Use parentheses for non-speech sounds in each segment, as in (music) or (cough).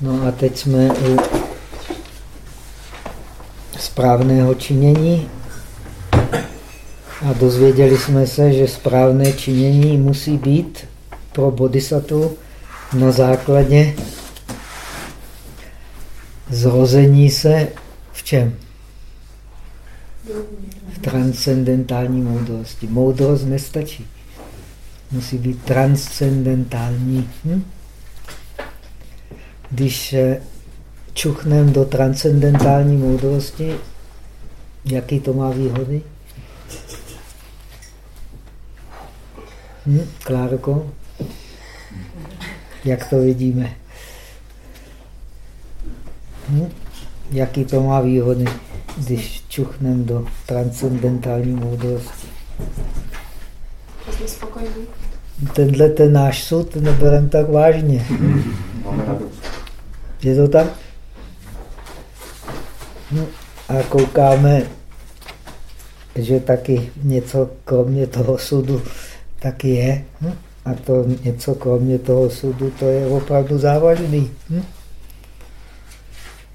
No a teď jsme u správného činění. A dozvěděli jsme se, že správné činění musí být pro bodhisattva na základě zrození se v čem? V transcendentální moudrosti. Moudrost nestačí. Musí být transcendentální. Hm? Když čuchneme do transcendentální moudrosti, jaký to má výhody? Hm? Klárko? Jak to vidíme? Hm? Jaký to má výhody, když čuchneme do transcendentální moudrosti? Jsme spokojení. Tenhle ten náš sud neberem tak vážně. Je to tak? No, a koukáme, že taky něco kromě toho sudu taky je. Hm? A to něco kromě toho sudu, to je opravdu závažný. Hm?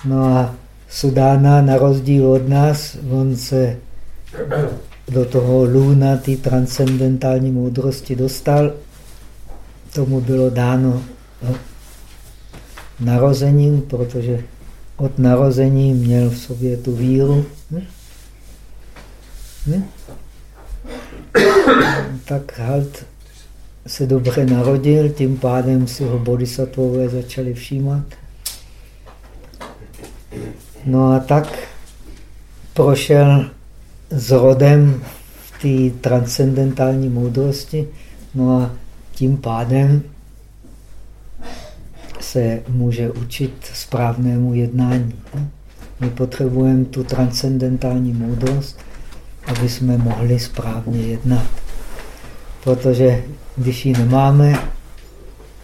No a Sudána, na rozdíl od nás, on se do toho lůna, té transcendentální moudrosti dostal. Tomu bylo dáno no, narozením, protože od narození měl v sobě tu víru. Hm? Hm? Tak halt se dobře narodil, tím pádem si ho bodhisattvové začali všímat. No a tak prošel s rodem v té transcendentální moudrosti, no a tím pádem se může učit správnému jednání. My potřebujeme tu transcendentální moudrost, aby jsme mohli správně jednat. Protože když ji nemáme,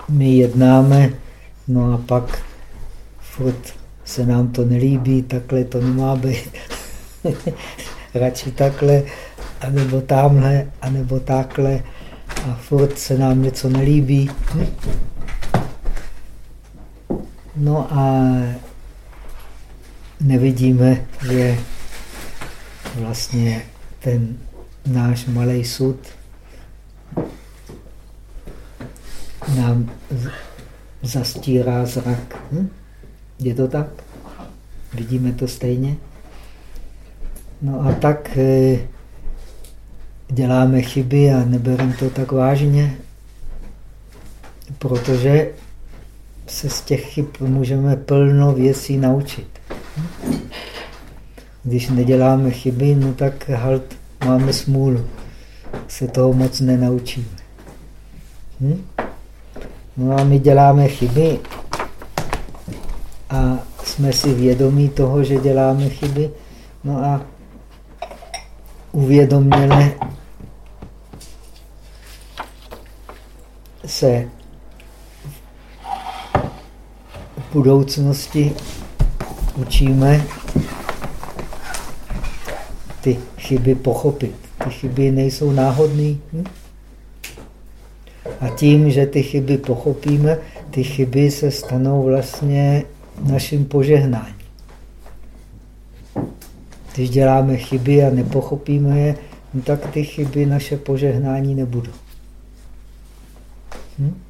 my jednáme, no a pak furt se nám to nelíbí, takhle to nemá být. (laughs) Radši takhle, anebo tamhle, anebo takhle. A furt se nám něco nelíbí. No a nevidíme, že vlastně ten náš malý sud nám zastírá zrak. Hm? Je to tak? Vidíme to stejně? No a tak eh, děláme chyby a nebereme to tak vážně, protože se z těch chyb můžeme plno věcí naučit. Když neděláme chyby, no tak halt máme smůlu. Se toho moc nenaučíme. Hm? No a my děláme chyby a jsme si vědomí toho, že děláme chyby. No a uvědoměle se v budoucnosti učíme ty chyby pochopit. Ty chyby nejsou náhodné. Hm? A tím, že ty chyby pochopíme, ty chyby se stanou vlastně naším požehnáním. Když děláme chyby a nepochopíme je, no tak ty chyby naše požehnání nebudou. Hm?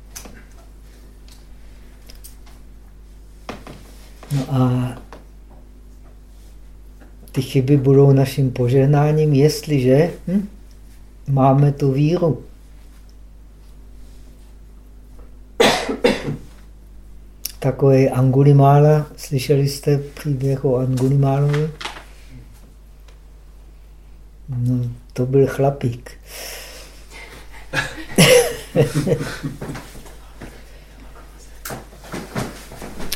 No a ty chyby budou naším požehnáním, jestliže hm, máme tu víru. Takový Angulimála, slyšeli jste příběh o Angulimálovi? No, to byl chlapík. (laughs)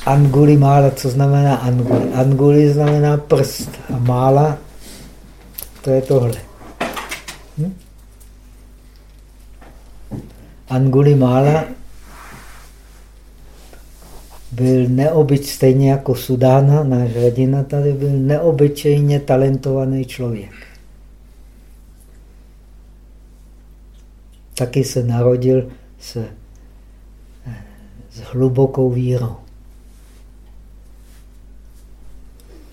Anguli mála, co znamená anguli? Anguli znamená prst a mála, to je tohle. Hm? Anguli mála byl neobyč, stejně jako Sudána, náš hrdina tady byl neobyčejně talentovaný člověk. Taky se narodil s, s hlubokou vírou.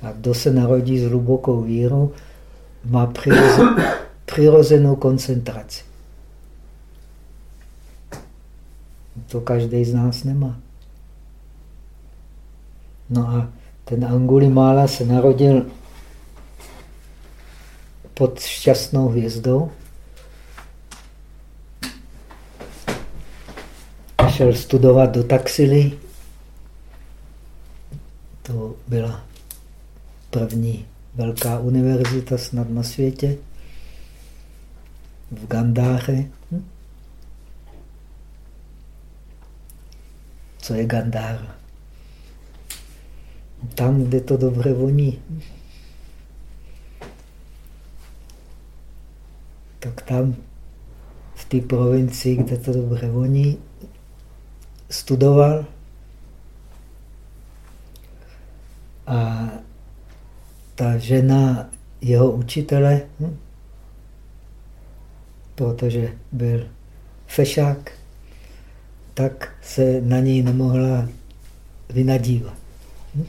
A kdo se narodí s hlubokou vírou, má přirozen, přirozenou koncentraci. To každý z nás nemá. No a ten Angulimala se narodil pod šťastnou hvězdou. Šel studovat do Taxily. To byla první velká univerzita snad na světě. V Gandáře. Hm? Co je Gandára? Tam, kde to dobře voní. Tak tam, v té provincii, kde to dobře voní, studoval a ta žena jeho učitele, hm? protože byl fešák, tak se na něj nemohla vynadívat. Hm?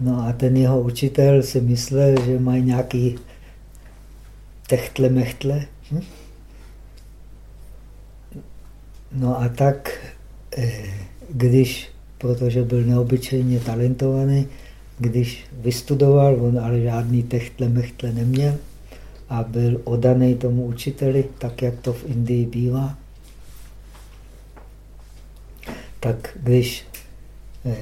No a ten jeho učitel si myslel, že mají nějaký techtle mechtle. Hm? No a tak, eh, když, protože byl neobyčejně talentovaný, když vystudoval, on ale žádný techtle mechtle neměl a byl odaný tomu učiteli, tak jak to v Indii bývá, tak když eh,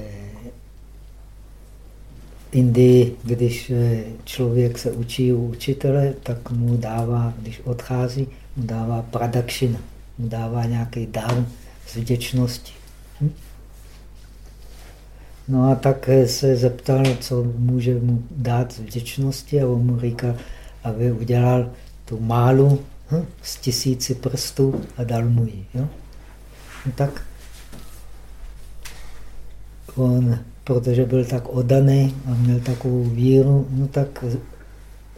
Indii, když eh, člověk se učí u učitele, tak mu dává, když odchází, mu dává pradakšina, mu dává nějaký dar z vděčnosti. Hm? No a tak eh, se zeptal, co může mu dát z vděčnosti a on mu říká, aby udělal tu málu hm, z tisíci prstů a dal mu ji. Jo? No tak on protože byl tak odaný a měl takovou víru, no tak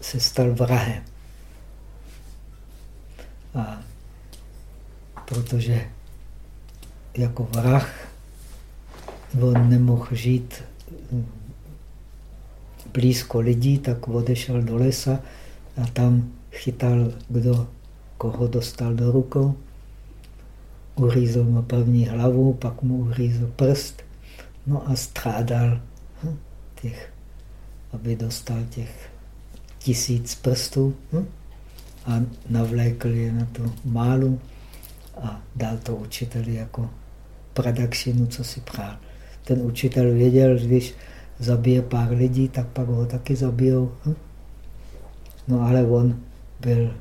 se stal vrahem. A protože jako vrah on nemohl žít blízko lidí, tak odešel do lesa a tam chytal, kdo koho dostal do rukou. Uřízl mu první hlavu, pak mu uřízl prst No a strádal hm, těch, aby dostal těch tisíc prstů hm, a navlékl je na tu málu a dal to učiteli jako pradakšinu, co si přál. Ten učitel věděl, že když zabije pár lidí, tak pak ho taky zabijou. Hm? No ale on byl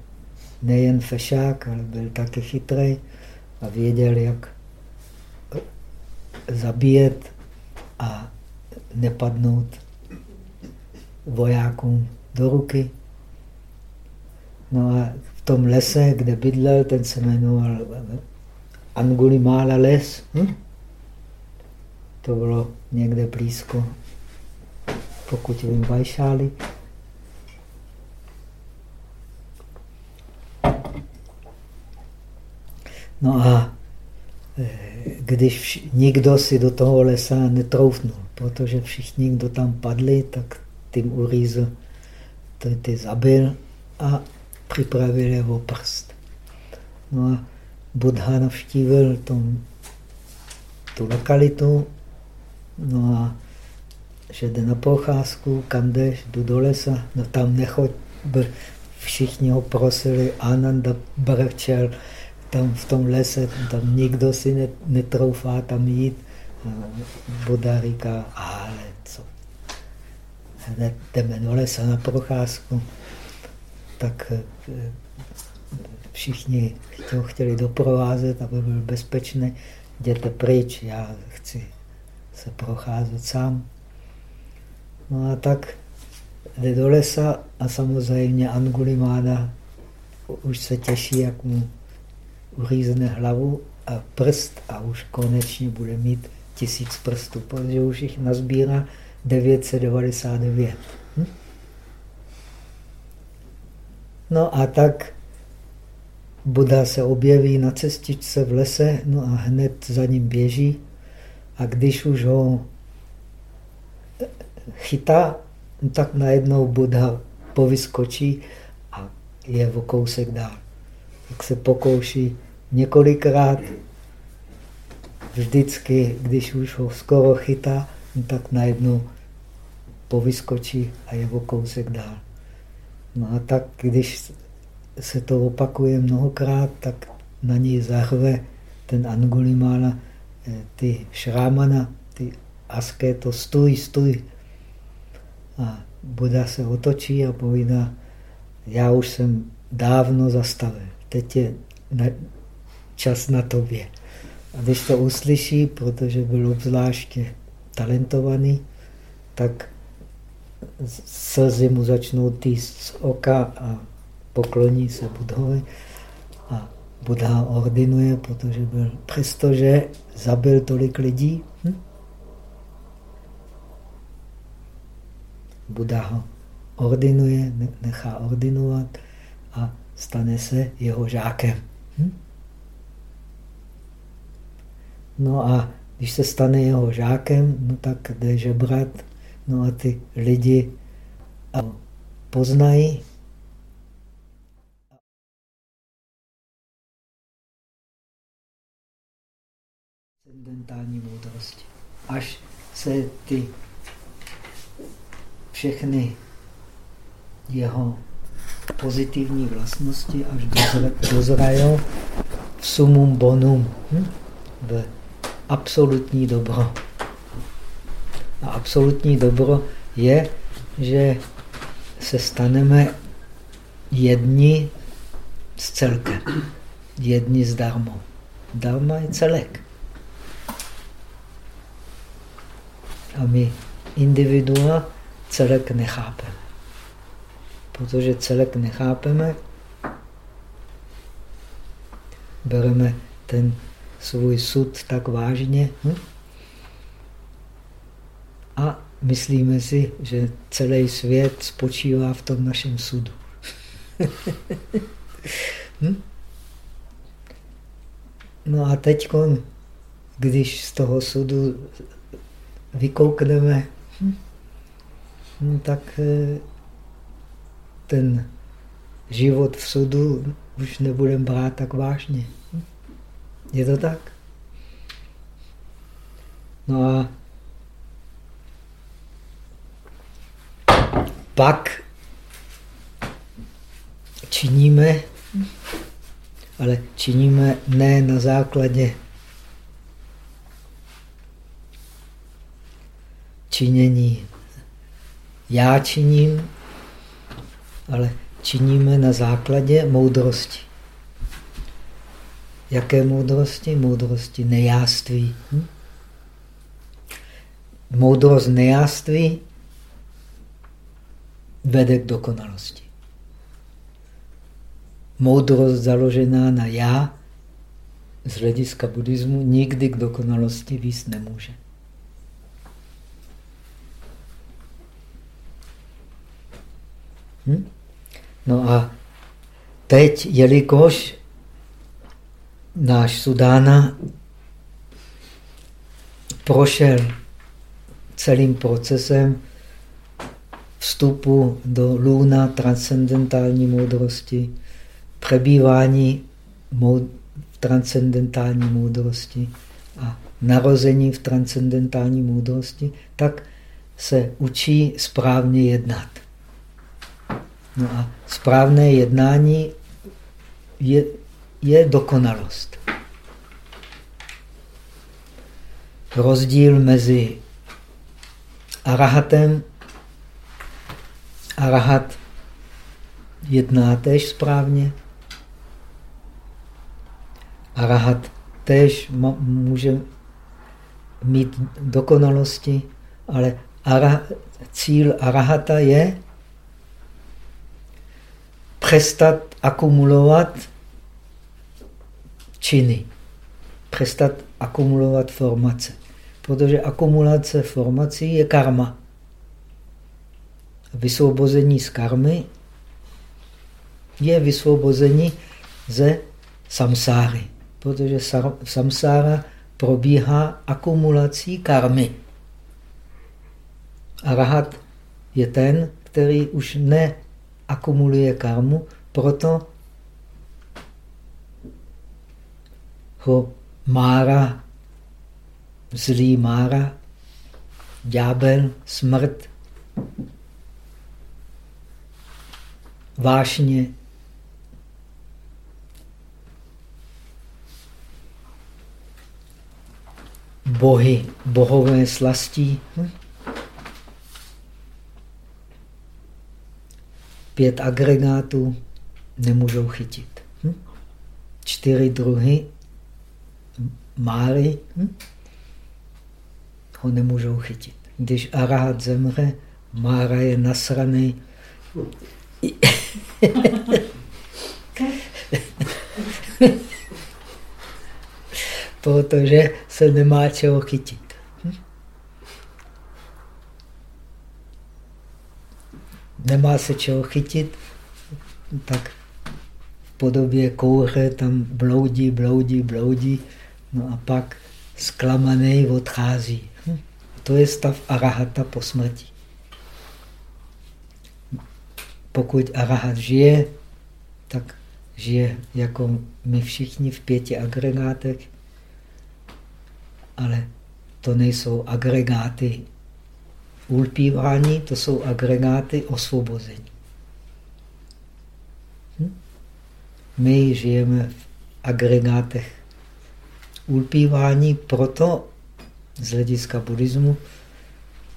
nejen fešák, ale byl taky chytrý a věděl, jak zabíjet a nepadnout vojákům do ruky. No a v tom lese, kde bydlel, ten se jmenoval Angulimala les. Hm? To bylo někde blízko, pokud vím, Vajšáli. No a když nikdo si do toho lesa netroufnul, protože všichni, kdo tam padli, tak tím uřízl, ty, ty zabil a připravil je o prst. No a Buddha navštívil tom, tu lokalitu, no a že jde na procházku, kam jdeš, jdu do lesa, no tam nechoď, všichni ho prosili, Ananda brčel, tam v tom lese, tam nikdo si netroufá tam jít. Buda říká, ale co, hned jdeme do lesa na procházku. Tak eh, všichni ho chtěli doprovázet, aby byl bezpečný. Jděte pryč, já chci se procházet sám. No a tak jde do lesa a samozřejmě Angulimána už se těší, jak mu uřízne hlavu a prst a už konečně bude mít tisíc prstů, protože už jich nazbírá 999. Hm? No a tak Buda se objeví na cestičce v lese, no a hned za ním běží. A když už ho chytá, no tak najednou Buddha povyskočí a je o kousek dál. Tak se pokouší několikrát, vždycky, když už ho skoro chytá, no tak najednou povyskočí a je o kousek dál. No a tak, když se to opakuje mnohokrát, tak na něj zahve ten Angulimala, eh, ty šrámana, ty askéto, stůj, stůj. A Buda se otočí a povídá, já už jsem dávno zastavil, teď je čas na tobě. A když to uslyší, protože byl obzvláště talentovaný, tak slzy mu začnou týst z oka a pokloní se Budhovi. A Buddha ordinuje, protože byl, přestože zabil tolik lidí, hm? Buddha ho ordinuje, nechá ordinovat a stane se jeho žákem. Hm? No a když se stane jeho žákem, no tak jde žebrat, no a ty lidi poznají, transcendentální moudrosti. Až se ty všechny jeho pozitivní vlastnosti až dozrají v sumum bonum, hm? v absolutní dobro. A absolutní dobro je, že se staneme jedni s celkem, jedni s darmou. Dharma je celek. A my individua celek nechápeme. Protože celek nechápeme, bereme ten svůj sud tak vážně hm? a myslíme si, že celý svět spočívá v tom našem sudu. (laughs) hm? No a teď, když z toho sudu vykoukneme, hm, tak eh, ten život v sudu už nebudeme brát tak vážně. Hm? Je to tak? No a pak činíme, ale činíme ne na základě činění já činím, ale činíme na základě moudrosti. Jaké moudrosti? Moudrosti nejáství. Hm? Moudrost nejáství vede k dokonalosti. Moudrost založená na já z hlediska buddhismu nikdy k dokonalosti víc nemůže. Hm? No a teď, jelikož náš Sudána prošel celým procesem vstupu do luna transcendentální moudrosti, přebývání v transcendentální moudrosti a narození v transcendentální moudrosti, tak se učí správně jednat. No a správné jednání je, je dokonalost. Rozdíl mezi arahatem, arahat jedná též správně, arahat též může mít dokonalosti, ale ara, cíl arahata je přestat akumulovat činy, přestat akumulovat formace. Protože akumulace formací je karma. Vysvobození z karmy je vysvobození ze samsáry, protože samsára probíhá akumulací karmy. Arahat je ten, který už neakumuluje karmu, proto ho Mára, zlý Mára, ďábel, smrt, vášně, bohy, bohové slastí. Hm? Pět agregátů nemůžou chytit. Hm? Čtyři druhy máry hm? ho nemůžou chytit. Když arahat zemře, mára je nasraný. (laughs) Protože se nemá čeho chytit. Nemá se čeho chytit, tak v podobě kouře tam bloudí, bloudí, bloudí, no a pak zklamaný odchází. Hm? To je stav arahata po smrti. Pokud arahat žije, tak žije jako my všichni v pěti agregátech, ale to nejsou agregáty ulpívání, to jsou agregáty osvobození. Hm? My žijeme v agregátech ulpívání, proto z hlediska buddhismu,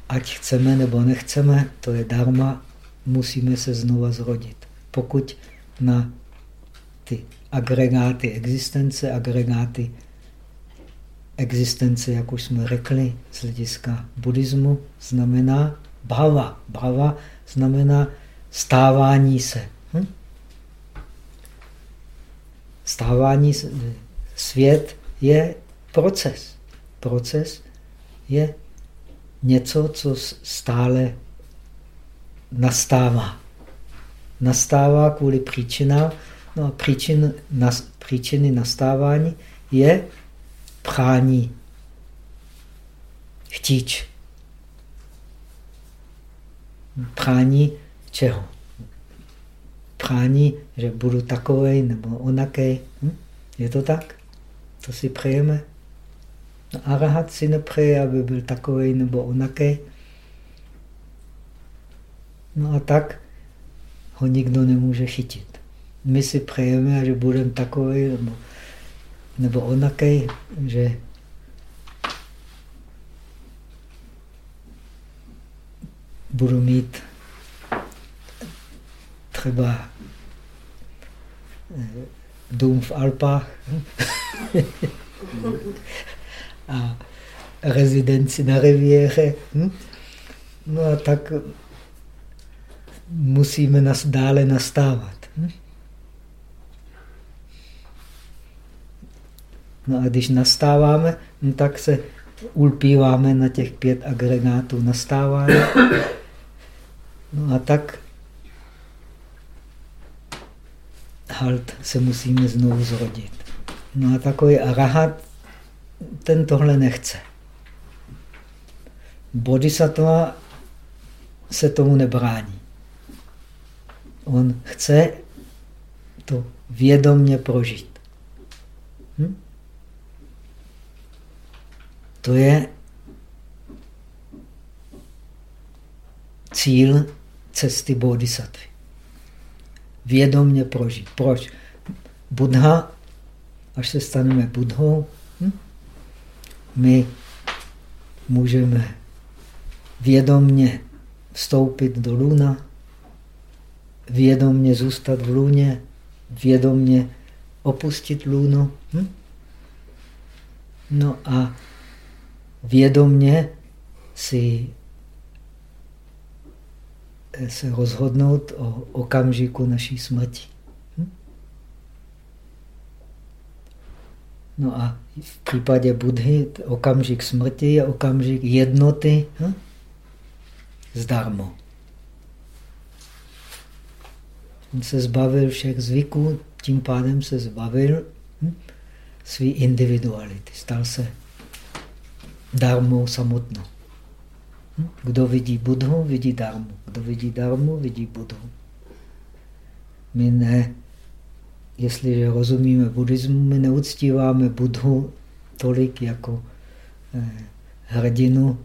ať chceme nebo nechceme, to je dharma, musíme se znova zrodit. Pokud na ty agregáty existence, agregáty existence, jak už jsme řekli, z hlediska buddhismu, znamená bhava. Bhava znamená stávání se. Hm? Stávání se. Svět je proces. Proces je něco, co stále nastává. Nastává kvůli příčinám. No a příčin, nas, příčiny nastávání je prání, chtíč. Prání čeho? Prání, že budu takovej nebo onakej. Hm? Je to tak? To si přejeme? No, arahat si nepřeje, aby byl takovej nebo onakej. No a tak ho nikdo nemůže chytit. My si přejeme, že budeme takový nebo nebo onakej, že budu mít třeba eh, dům v Alpách (laughs) a rezidenci na riviéře. Hm? No a tak musíme nás dále nastávat. Hm? No a když nastáváme, no tak se ulpíváme na těch pět agregátů nastávání. No a tak halt se musíme znovu zrodit. No a takový arahat, ten tohle nechce. Bodhisattva se tomu nebrání. On chce to vědomně prožít. Hm? To je cíl cesty bodhisattva. Vědomně prožít. Proč? Buddha, až se staneme Budhou, hm? my můžeme vědomně vstoupit do luna, vědomně zůstat v luně, vědomně opustit lunu. Hm? No a vědomně si eh, se rozhodnout o okamžiku naší smrti. Hm? No a v případě Budhy okamžik smrti je okamžik jednoty hm? s darmo. On se zbavil všech zvyků, tím pádem se zbavil hm? své individuality. Stal se darmou samotnou. Hm? Kdo vidí Budhu, vidí darmu. Kdo vidí darmu, vidí Budhu. My ne, jestliže rozumíme buddhismu, my neuctíváme Budhu tolik jako eh, hrdinu,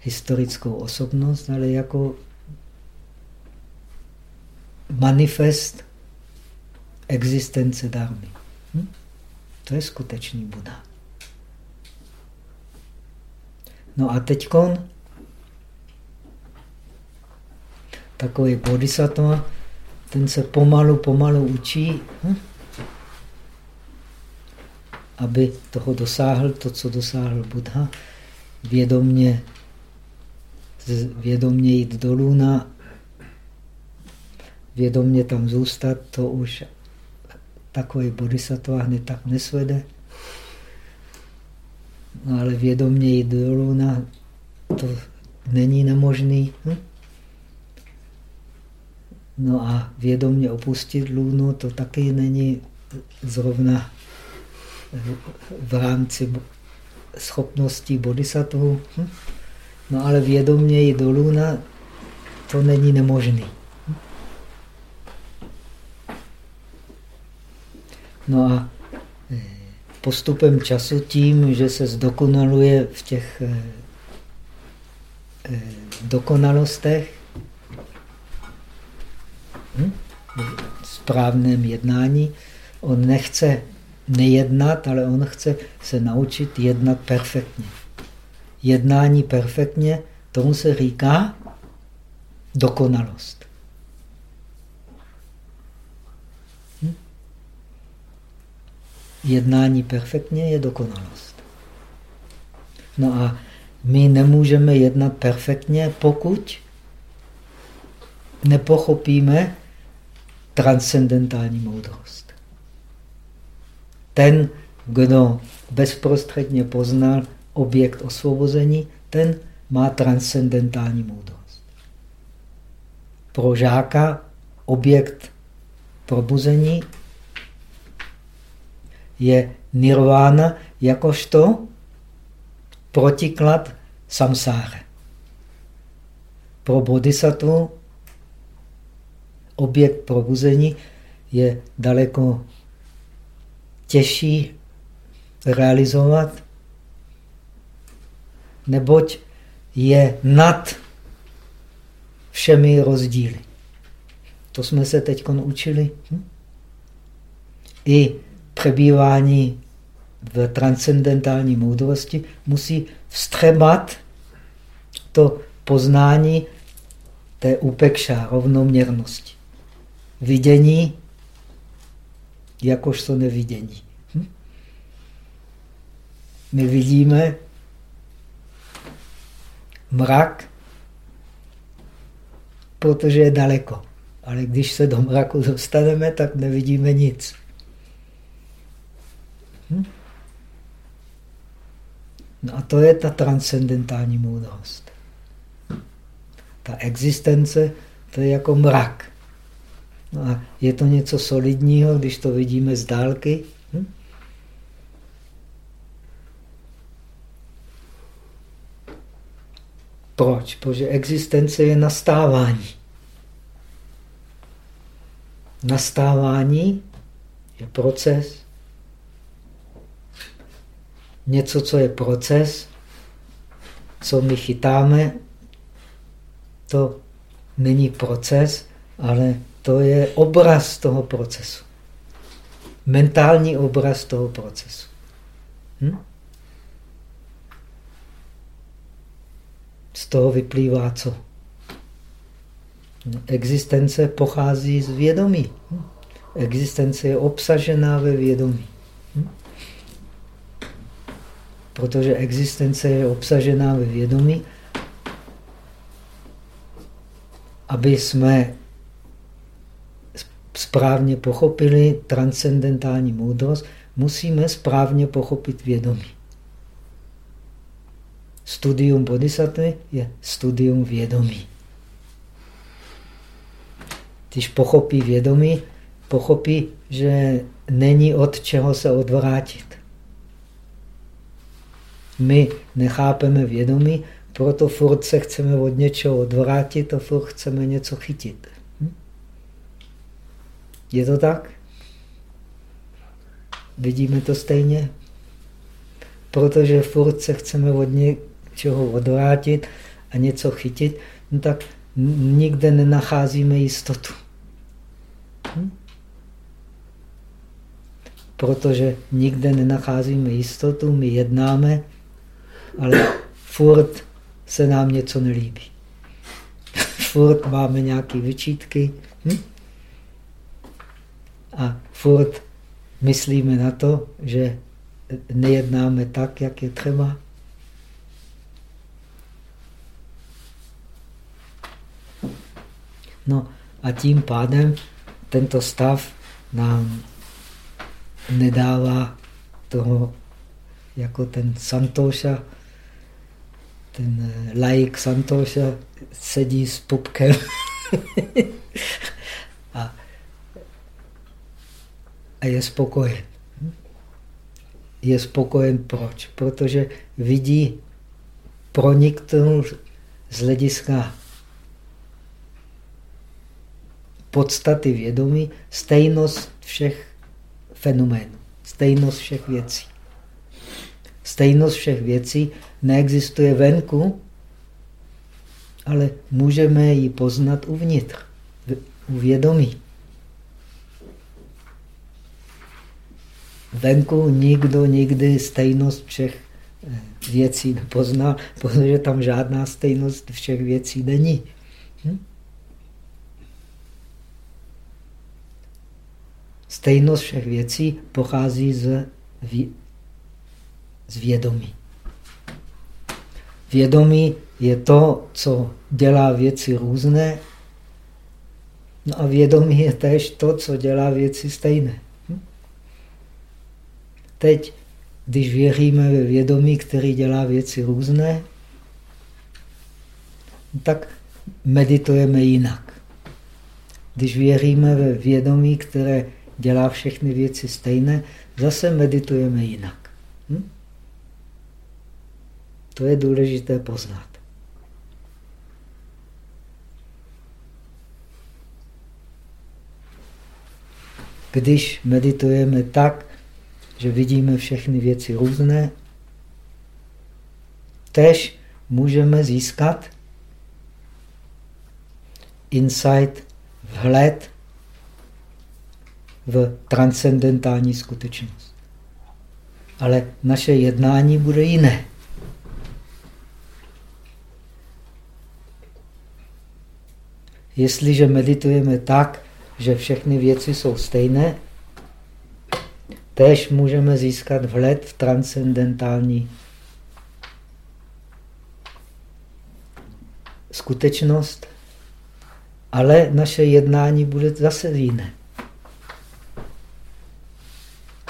historickou osobnost, ale jako manifest existence dármy. Hm? To je skutečný Buddha. No a teďkon takový bodhisattva, ten se pomalu, pomalu učí, hm? aby toho dosáhl, to, co dosáhl Buddha, vědomně, vědomně jít dolů na vědomně tam zůstat, to už takový bodhisattva hned tak nesvede. No ale vědomně jít dolů na to není nemožný. Hm? No a vědomně opustit lůnu, to taky není zrovna v rámci schopností bodhisattva. Hm? No ale vědomně jít do lůna, to není nemožný. No a eh, postupem času tím, že se zdokonaluje v těch eh, eh, dokonalostech, hm? správném jednání, on nechce nejednat, ale on chce se naučit jednat perfektně. Jednání perfektně, tomu se říká dokonalost. Jednání perfektně je dokonalost. No a my nemůžeme jednat perfektně, pokud nepochopíme transcendentální moudrost. Ten, kdo bezprostředně poznal objekt osvobození, ten má transcendentální moudrost. Pro žáka objekt probuzení je nirvána jakožto protiklad samsáře. Pro bodhisattva objekt probuzení je daleko těžší realizovat, neboť je nad všemi rozdíly. To jsme se teď učili. Hm? I přebývání v transcendentální moudrosti musí vstřebat to poznání té upekša, rovnoměrnosti. Vidění jakož to nevidění. Hm? My vidíme mrak, protože je daleko. Ale když se do mraku dostaneme, tak nevidíme nic. Hm? No a to je ta transcendentální moudrost. Ta existence, to je jako mrak. No a je to něco solidního, když to vidíme z dálky. Hm? Proč? Protože existence je nastávání. Nastávání je proces něco, co je proces, co my chytáme, to není proces, ale to je obraz toho procesu. Mentální obraz toho procesu. Hm? Z toho vyplývá co? Existence pochází z vědomí. Hm? Existence je obsažená ve vědomí. Protože existence je obsažená ve vědomí, aby jsme správně pochopili transcendentální moudrost, musíme správně pochopit vědomí. Studium bodhisattva je studium vědomí. Když pochopí vědomí, pochopí, že není od čeho se odvrátit my nechápeme vědomí, Proto furt se chceme od něčeho odvrátit a furt chceme něco chytit. Hm? Je to tak? Vidíme to stejně? Protože furt se chceme od něčeho odvrátit a něco chytit, no tak nikde nenacházíme jistotu. Hm? Protože nikde nenacházíme jistotu, my jednáme, ale furt se nám něco nelíbí. (laughs) furt máme nějaké vyčítky hm? a furt myslíme na to, že nejednáme tak, jak je třeba. No a tím pádem tento stav nám nedává toho jako ten Santosha, ten eh, laik Santosha sedí s pupkem (laughs) a, a je spokojen. Je spokojen proč? Protože vidí proniknul z hlediska podstaty vědomí stejnost všech fenoménů, stejnost všech věcí. Stejnost všech věcí neexistuje venku, ale můžeme ji poznat uvnitř, u vědomí. Venku nikdo nikdy stejnost všech eh, věcí nepozná, protože tam žádná stejnost všech věcí není. Hm? Stejnost všech věcí pochází z, z vědomí. Vědomí je to, co dělá věci různé, no a vědomí je též to, co dělá věci stejné. Hm? Teď, když věříme ve vědomí, který dělá věci různé, tak meditujeme jinak. Když věříme ve vědomí, které dělá všechny věci stejné, zase meditujeme jinak. Hm? To je důležité poznat. Když meditujeme tak, že vidíme všechny věci různé, tež můžeme získat insight, vhled v transcendentální skutečnost. Ale naše jednání bude jiné. Jestliže meditujeme tak, že všechny věci jsou stejné, též můžeme získat vhled v transcendentální skutečnost, ale naše jednání bude zase jiné.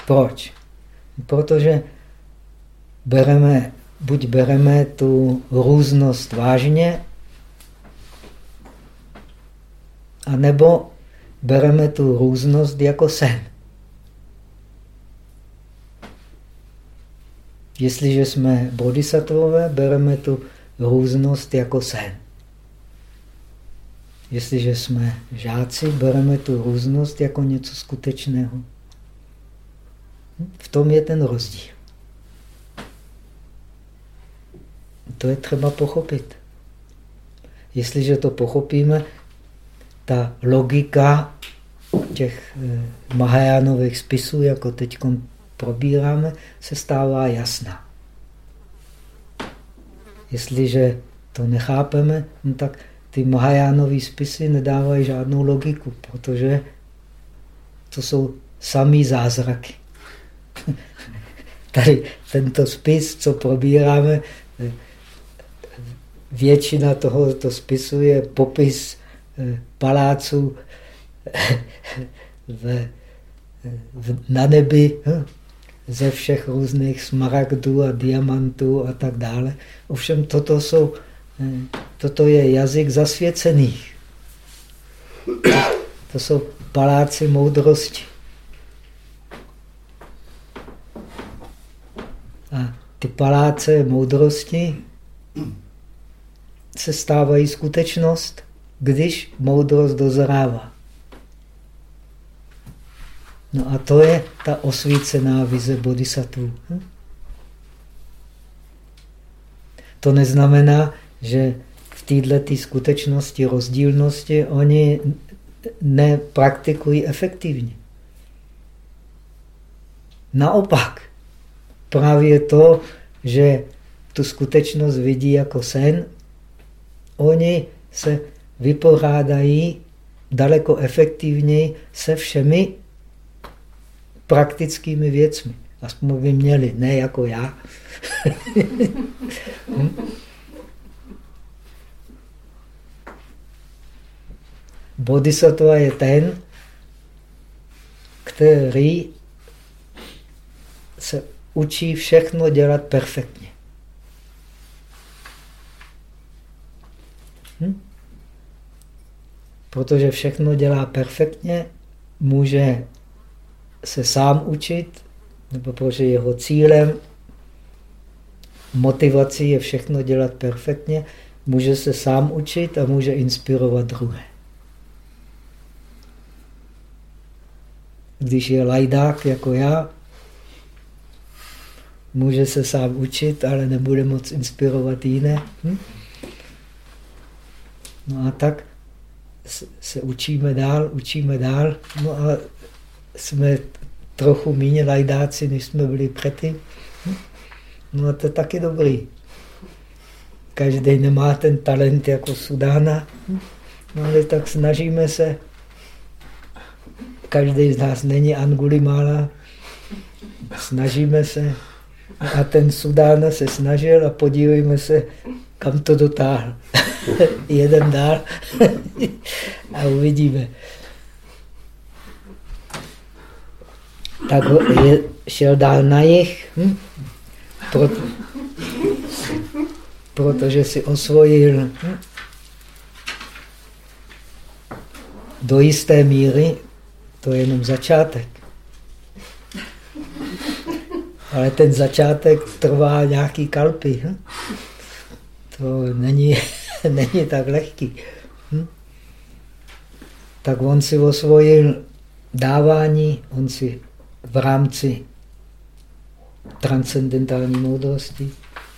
Proč? Protože bereme, buď bereme tu různost vážně, anebo bereme tu různost jako sen. Jestliže jsme bodhisattvové, bereme tu různost jako sen. Jestliže jsme žáci, bereme tu různost jako něco skutečného. V tom je ten rozdíl. To je třeba pochopit. Jestliže to pochopíme, ta logika těch eh, Mahajánových spisů, jako teď probíráme, se stává jasná. Jestliže to nechápeme, no tak ty Mahajánové spisy nedávají žádnou logiku, protože to jsou samý zázraky. (laughs) Tady tento spis, co probíráme, většina tohoto spisu je popis eh, paláců (laughs) v, v, na nebi hm, ze všech různých smaragdů a diamantů a tak dále. Ovšem toto, jsou, eh, toto je jazyk zasvěcených. To jsou paláci moudrosti. A ty paláce moudrosti se stávají skutečnost, když moudrost dozrává. No a to je ta osvícená vize bodhisattva. Hm? To neznamená, že v této skutečnosti rozdílnosti oni nepraktikují efektivně. Naopak, právě to, že tu skutečnost vidí jako sen, oni se vypořádají daleko efektivněji se všemi praktickými věcmi. Aspoň by měli, ne jako já. hm? (laughs) Bodhisattva je ten, který se učí všechno dělat perfektně. Hm? Protože všechno dělá perfektně, může se sám učit, nebo protože jeho cílem, motivací je všechno dělat perfektně, může se sám učit a může inspirovat druhé. Když je lajdák jako já, může se sám učit, ale nebude moc inspirovat jiné. Hm? No a tak se učíme dál, učíme dál. No a jsme trochu méně lajdáci, než jsme byli předtím. No a to je taky dobrý. Každý nemá ten talent jako Sudána, no ale tak snažíme se. Každý z nás není Angulimála. Snažíme se. A ten Sudána se snažil a podívejme se, kam to dotáhl. (laughs) Jeden dál (laughs) a uvidíme. Tak je, šel dál na jich, hm? Proto, protože si osvojil hm? do jisté míry, to je jenom začátek. Ale ten začátek trvá nějaký kalpy. Hm? To není, (laughs) není tak lehký. Hm? Tak on si osvojil dávání, on si v rámci transcendentální moudrosti,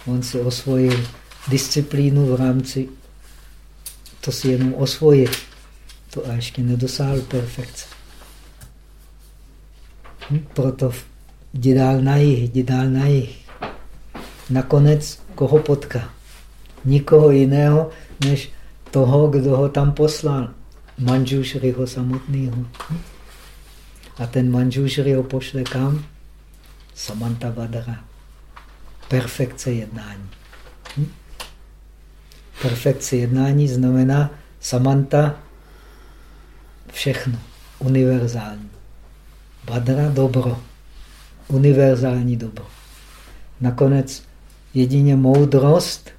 on si osvojil disciplínu v rámci, to si jenom osvojil, to a ještě nedosáhl perfekce. Hm? Proto jdi dál na jich, jdi dál na jich. Nakonec koho potká? Nikoho jiného, než toho, kdo ho tam poslal. Manžušriho samotného. A ten Manžušri ho pošle kam? Samanta Vadara. Perfekce jednání. Hm? Perfekce jednání znamená Samanta všechno, univerzální. Badra dobro, univerzální dobro. Nakonec jedině moudrost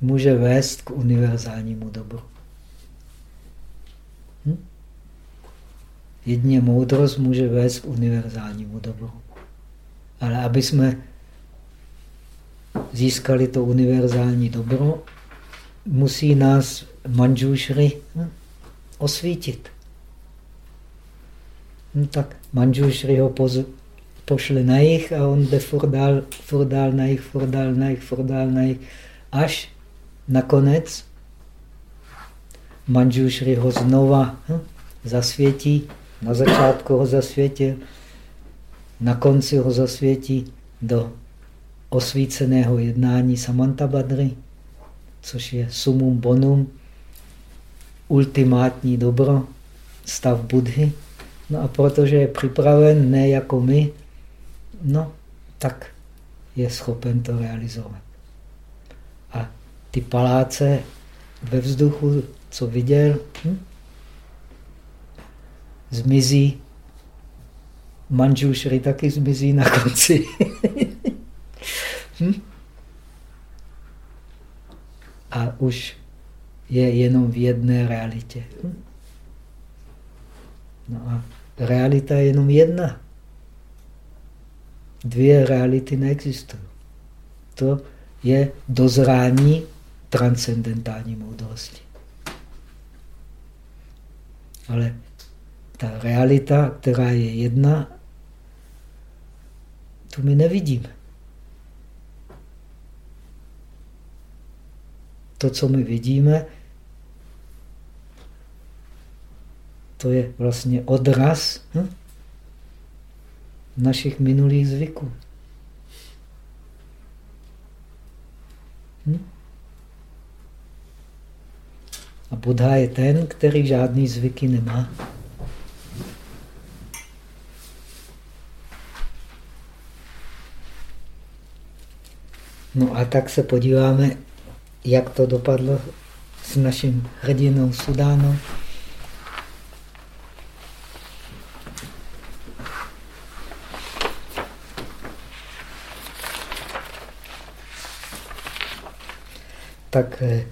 může vést k univerzálnímu dobru. Hm? Jedině moudrost může vést k univerzálnímu dobru. Ale aby jsme získali to univerzální dobro, musí nás manžušry hm, osvítit. No tak manžušry ho pošle na jich a on jde furt dál, furt dál na jich, furt dál na jich, furt dál na jich, až nakonec manžušry ho znova hm, zasvětí, na začátku ho zasvětil, na konci ho zasvětí do osvíceného jednání Samantabhadry, což je sumum bonum, ultimátní dobro, stav Budhy. No a protože je připraven, ne jako my, no, tak je schopen to realizovat. A ty paláce ve vzduchu, co viděl, hm? zmizí Manžušry taky zmizí na konci. (laughs) hm? A už je jenom v jedné realitě. Hm? No a realita je jenom jedna. Dvě reality neexistují. To je dozrání transcendentální moudrosti. Ale ta realita, která je jedna, tu my nevidíme. To, co my vidíme, to je vlastně odraz hm? Našich minulých zvyků. Hm? A Buddha je ten, který žádný zvyky nemá. No a tak se podíváme, jak to dopadlo s naším hrdinou Sudánou. Tak eh,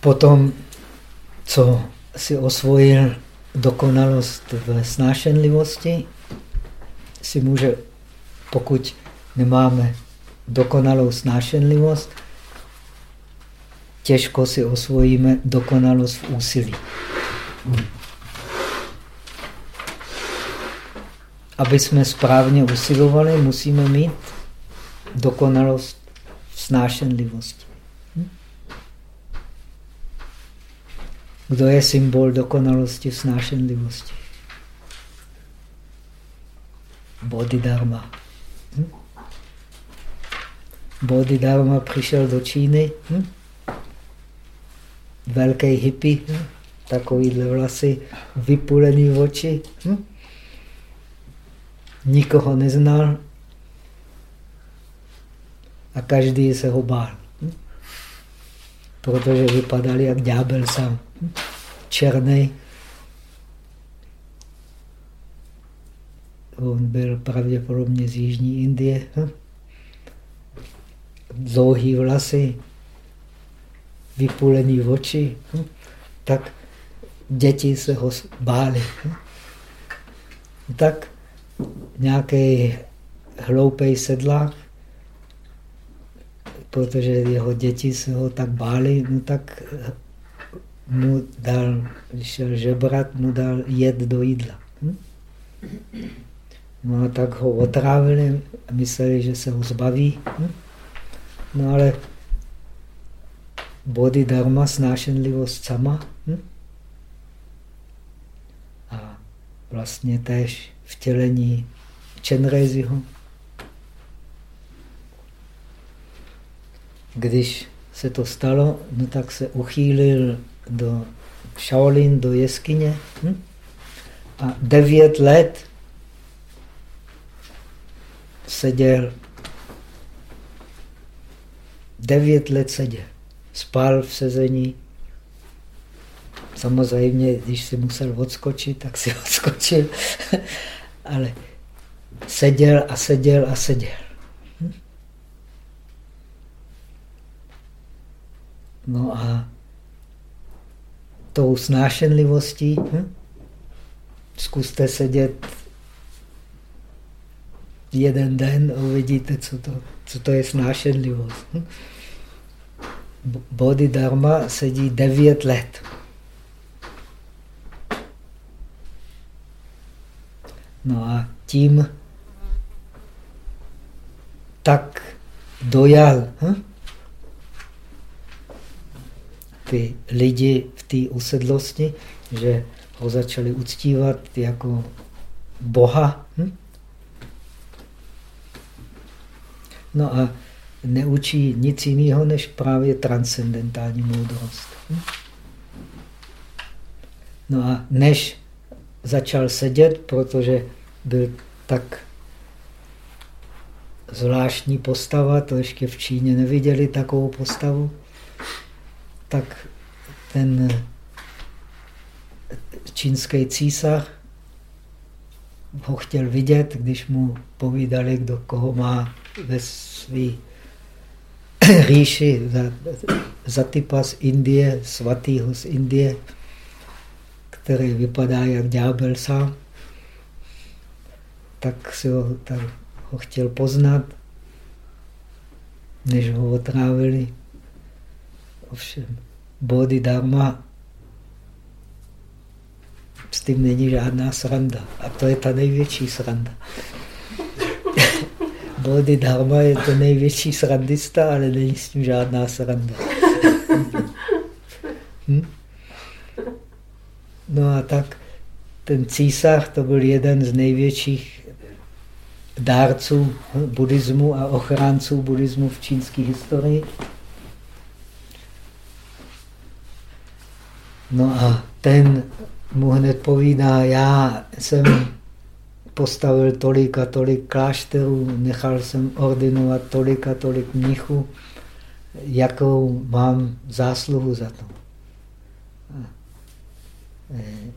potom, co si osvojil dokonalost v snášenlivosti, si může, pokud nemáme dokonalou snášenlivost, těžko si osvojíme dokonalost v úsilí. Aby jsme správně usilovali, musíme mít dokonalost v snášenlivosti. Kdo je symbol dokonalosti v snášenlivosti? Bodhidharma. Hm? Bodhidharma přišel do Číny, hm? velký hippie, hm? takovýhle vlasy, vypulený oči. Hm? Nikoho neznal a každý se ho bál. Hm? Protože vypadal jak ďábel sám. Černý. On byl pravděpodobně z Jižní Indie. Dlouhý vlasy, vypulený oči, tak děti se ho bály. Hm? Tak nějaký hloupý sedlák, protože jeho děti se ho tak bály, no tak mu dal, když šel žebrat, mu dal jed do jídla. Hm? No a tak ho otrávili a mysleli, že se ho zbaví. Hm? No ale bodhidharma, snášenlivost sama. Hm? A vlastně též vtělení Chenreziho. Když se to stalo, no tak se uchýlil do Shaolin, do jeskyně. Hm? A devět let seděl Devět let seděl. Spal v sezení. Samozřejmě, když si musel odskočit, tak si (laughs) odskočil. Ale seděl a seděl a seděl. Hm? No a tou snášenlivostí hm? zkuste sedět jeden den a uvidíte, co to, co to je snášenlivost. Hm? Bodhidharma sedí devět let. No a tím tak dojal hm? Ty lidi v té usedlosti, že ho začali uctívat jako boha. Hm? No a neučí nic jiného, než právě transcendentální moudrost. Hm? No a než začal sedět, protože byl tak zvláštní postava, to ještě v Číně neviděli takovou postavu, tak ten čínský císař ho chtěl vidět, když mu povídali, kdo koho má ve své (coughs) říši Zatipa z Indie, svatýho z Indie, který vypadá jak ďábel sám, tak si ho, tak ho chtěl poznat, než ho otrávili. Ovšem, Bodhidharma s tím není žádná sranda. A to je ta největší sranda. (laughs) Bodhidharma je to největší srandista, ale není s tím žádná sranda. (laughs) hm? No a tak ten císař to byl jeden z největších dárců buddhismu a ochránců buddhismu v čínské historii. No a ten mu hned povídá, já jsem postavil tolik a tolik klášterů, nechal jsem ordinovat tolik a tolik mnichů, jakou mám zásluhu za to. Eh,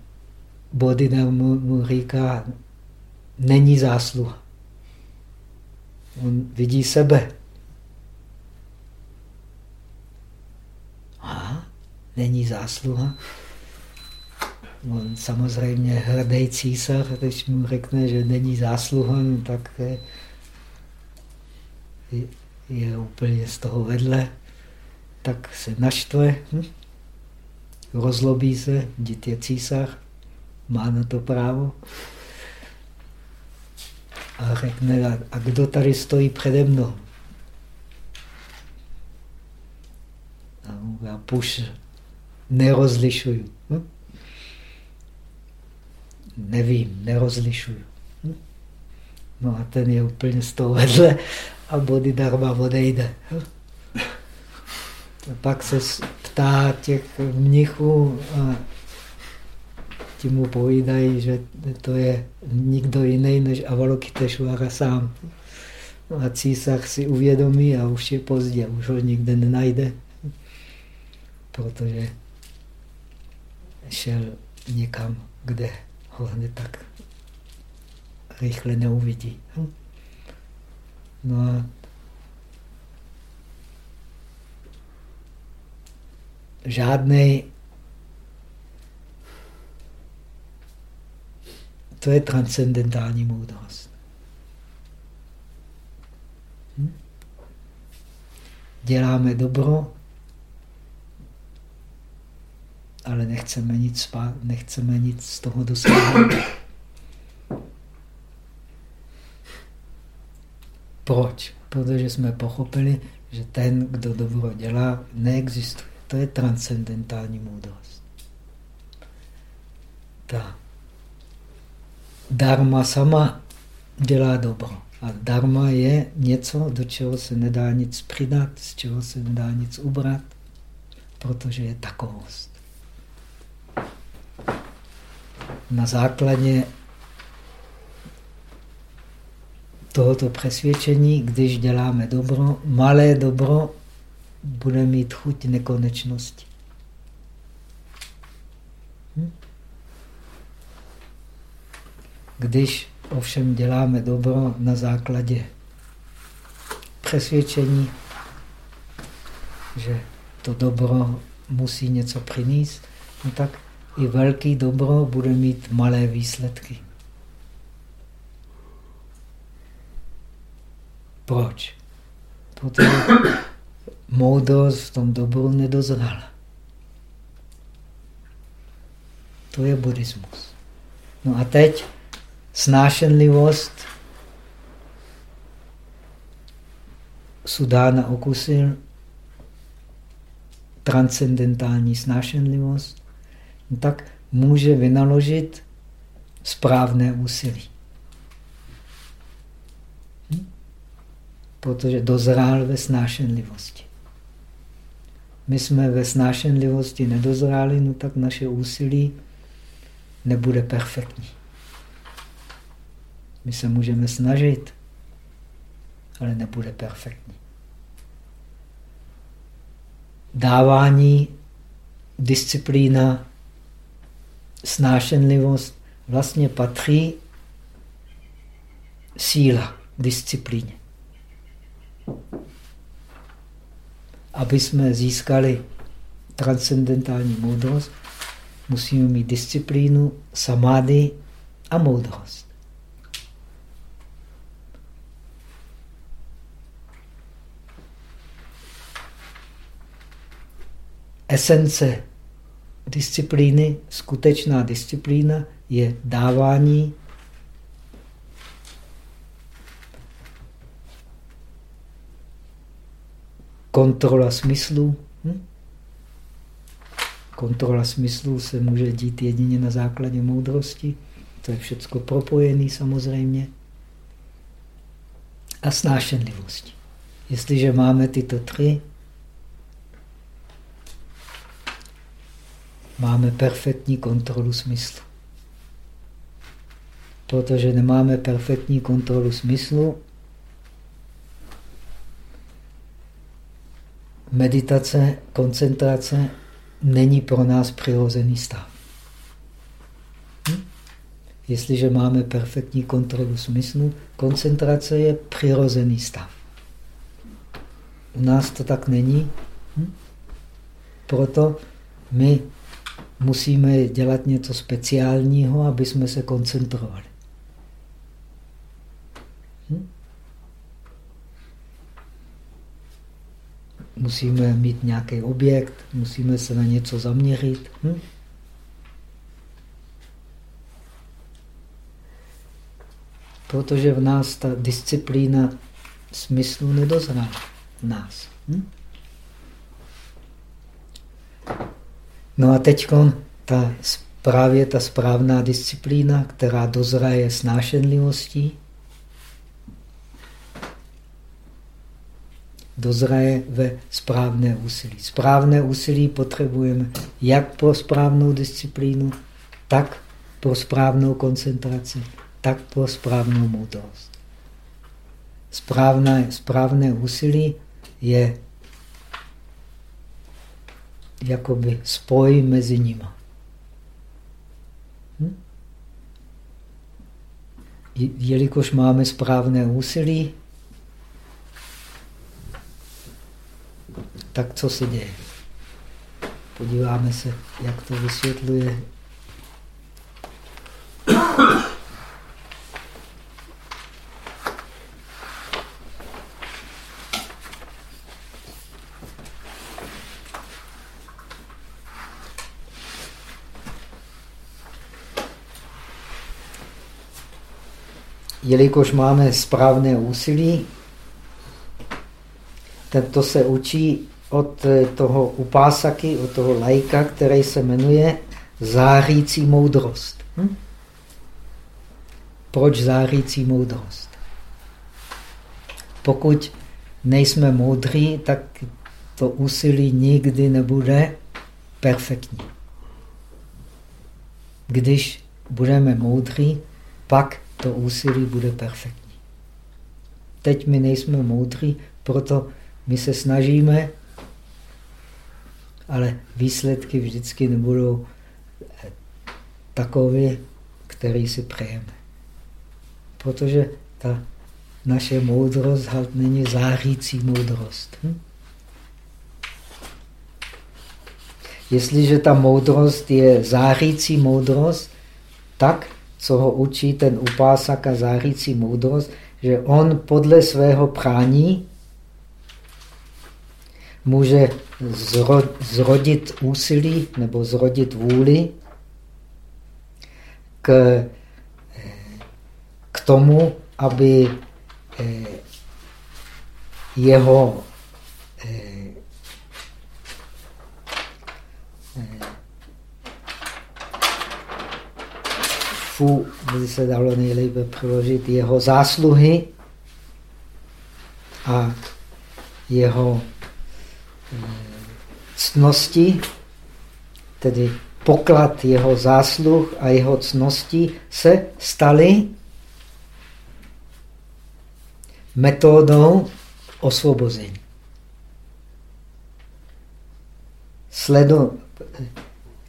Bodhidharma mu, mu říká, není zásluha. On vidí sebe. A není zásluha. On samozřejmě hrdý císař, když mu řekne, že není zásluha, no tak je, je úplně z toho vedle, tak se naštve, hm? rozlobí se, dít je císař, má na to právo. A řekne, a kdo tady stojí přede mnou? A já puš, nerozlišuju. Hm? Nevím, nerozlišuju. Hm? No a ten je úplně z toho vedle a Bodhidharma odejde. Hm? A pak se ptá těch mnichů a ti mu povídají, že to je nikdo jiný než Avalokiteshvara sám. A císař si uvědomí a už je pozdě, už ho nikde nenajde, protože šel někam, kde ho hned tak rychle neuvidí. No a žádný To je transcendentální moudrost. Hm? Děláme dobro, ale nechceme nic nechceme nic z toho dosáhnout. Proč? Protože jsme pochopili, že ten, kdo dobro dělá, neexistuje. To je transcendentální moudrost. Tak dharma sama dělá dobro. A dharma je něco, do čeho se nedá nic přidat, z čeho se nedá nic ubrat, protože je takovost. Na základě tohoto přesvědčení, když děláme dobro, malé dobro bude mít chuť nekonečnosti. Když ovšem děláme dobro na základě přesvědčení, že to dobro musí něco přinést, no tak i velký dobro bude mít malé výsledky. Proč? Protože moudrost v tom dobru nedozrala. To je buddhismus. No a teď snášenlivost Sudána okusil, transcendentální snášenlivost, tak může vynaložit správné úsilí. Hm? Protože dozrál ve snášenlivosti. My jsme ve snášenlivosti nedozráli, no tak naše úsilí nebude perfektní. My se můžeme snažit, ale nebude perfektní. Dávání, disciplína, snášenlivost vlastně patří síla disciplíně. Aby jsme získali transcendentální moudrost, musíme mít disciplínu, samády a moudrost. esence disciplíny, skutečná disciplína je dávání kontrola smyslu. Hm? Kontrola smyslu se může dít jedině na základě moudrosti. To je všechno propojené samozřejmě. A snášenlivosti. Jestliže máme tyto tři, máme perfektní kontrolu smyslu. Protože nemáme perfektní kontrolu smyslu, meditace, koncentrace není pro nás přirozený stav. Hm? Jestliže máme perfektní kontrolu smyslu, koncentrace je přirozený stav. U nás to tak není. Hm? Proto my musíme dělat něco speciálního, aby jsme se koncentrovali. Hm? Musíme mít nějaký objekt, musíme se na něco zaměřit. Hm? Protože v nás ta disciplína smyslu nedozrá nás. Hm? No a teď ta, právě ta správná disciplína, která dozraje snášenlivostí, dozraje ve správné úsilí. Správné úsilí potřebujeme jak pro správnou disciplínu, tak pro správnou koncentraci, tak pro správnou moudrost. Správné, správné úsilí je jakoby spoj mezi nimi. Hm? Jelikož máme správné úsilí, tak co se děje? Podíváme se, jak to vysvětluje jelikož máme správné úsilí, tento se učí od toho upásaky, od toho lajka, který se jmenuje zářící moudrost. Hm? Proč zářící moudrost? Pokud nejsme moudří, tak to úsilí nikdy nebude perfektní. Když budeme moudří, pak to úsilí bude perfektní. Teď my nejsme moudří, proto my se snažíme, ale výsledky vždycky nebudou eh, takové, které si přejeme. Protože ta naše moudrost halt není zářící moudrost. Hm? Jestliže ta moudrost je zářící moudrost, tak co ho učí ten upásaka zářící moudrost, že on podle svého prání může zrodit úsilí nebo zrodit vůli k, k tomu, aby eh, jeho fu by se dalo nejlépe přeložit jeho zásluhy a jeho eh, cnosti, tedy poklad jeho zásluh a jeho cnosti se staly metodou osvobození. Sledu,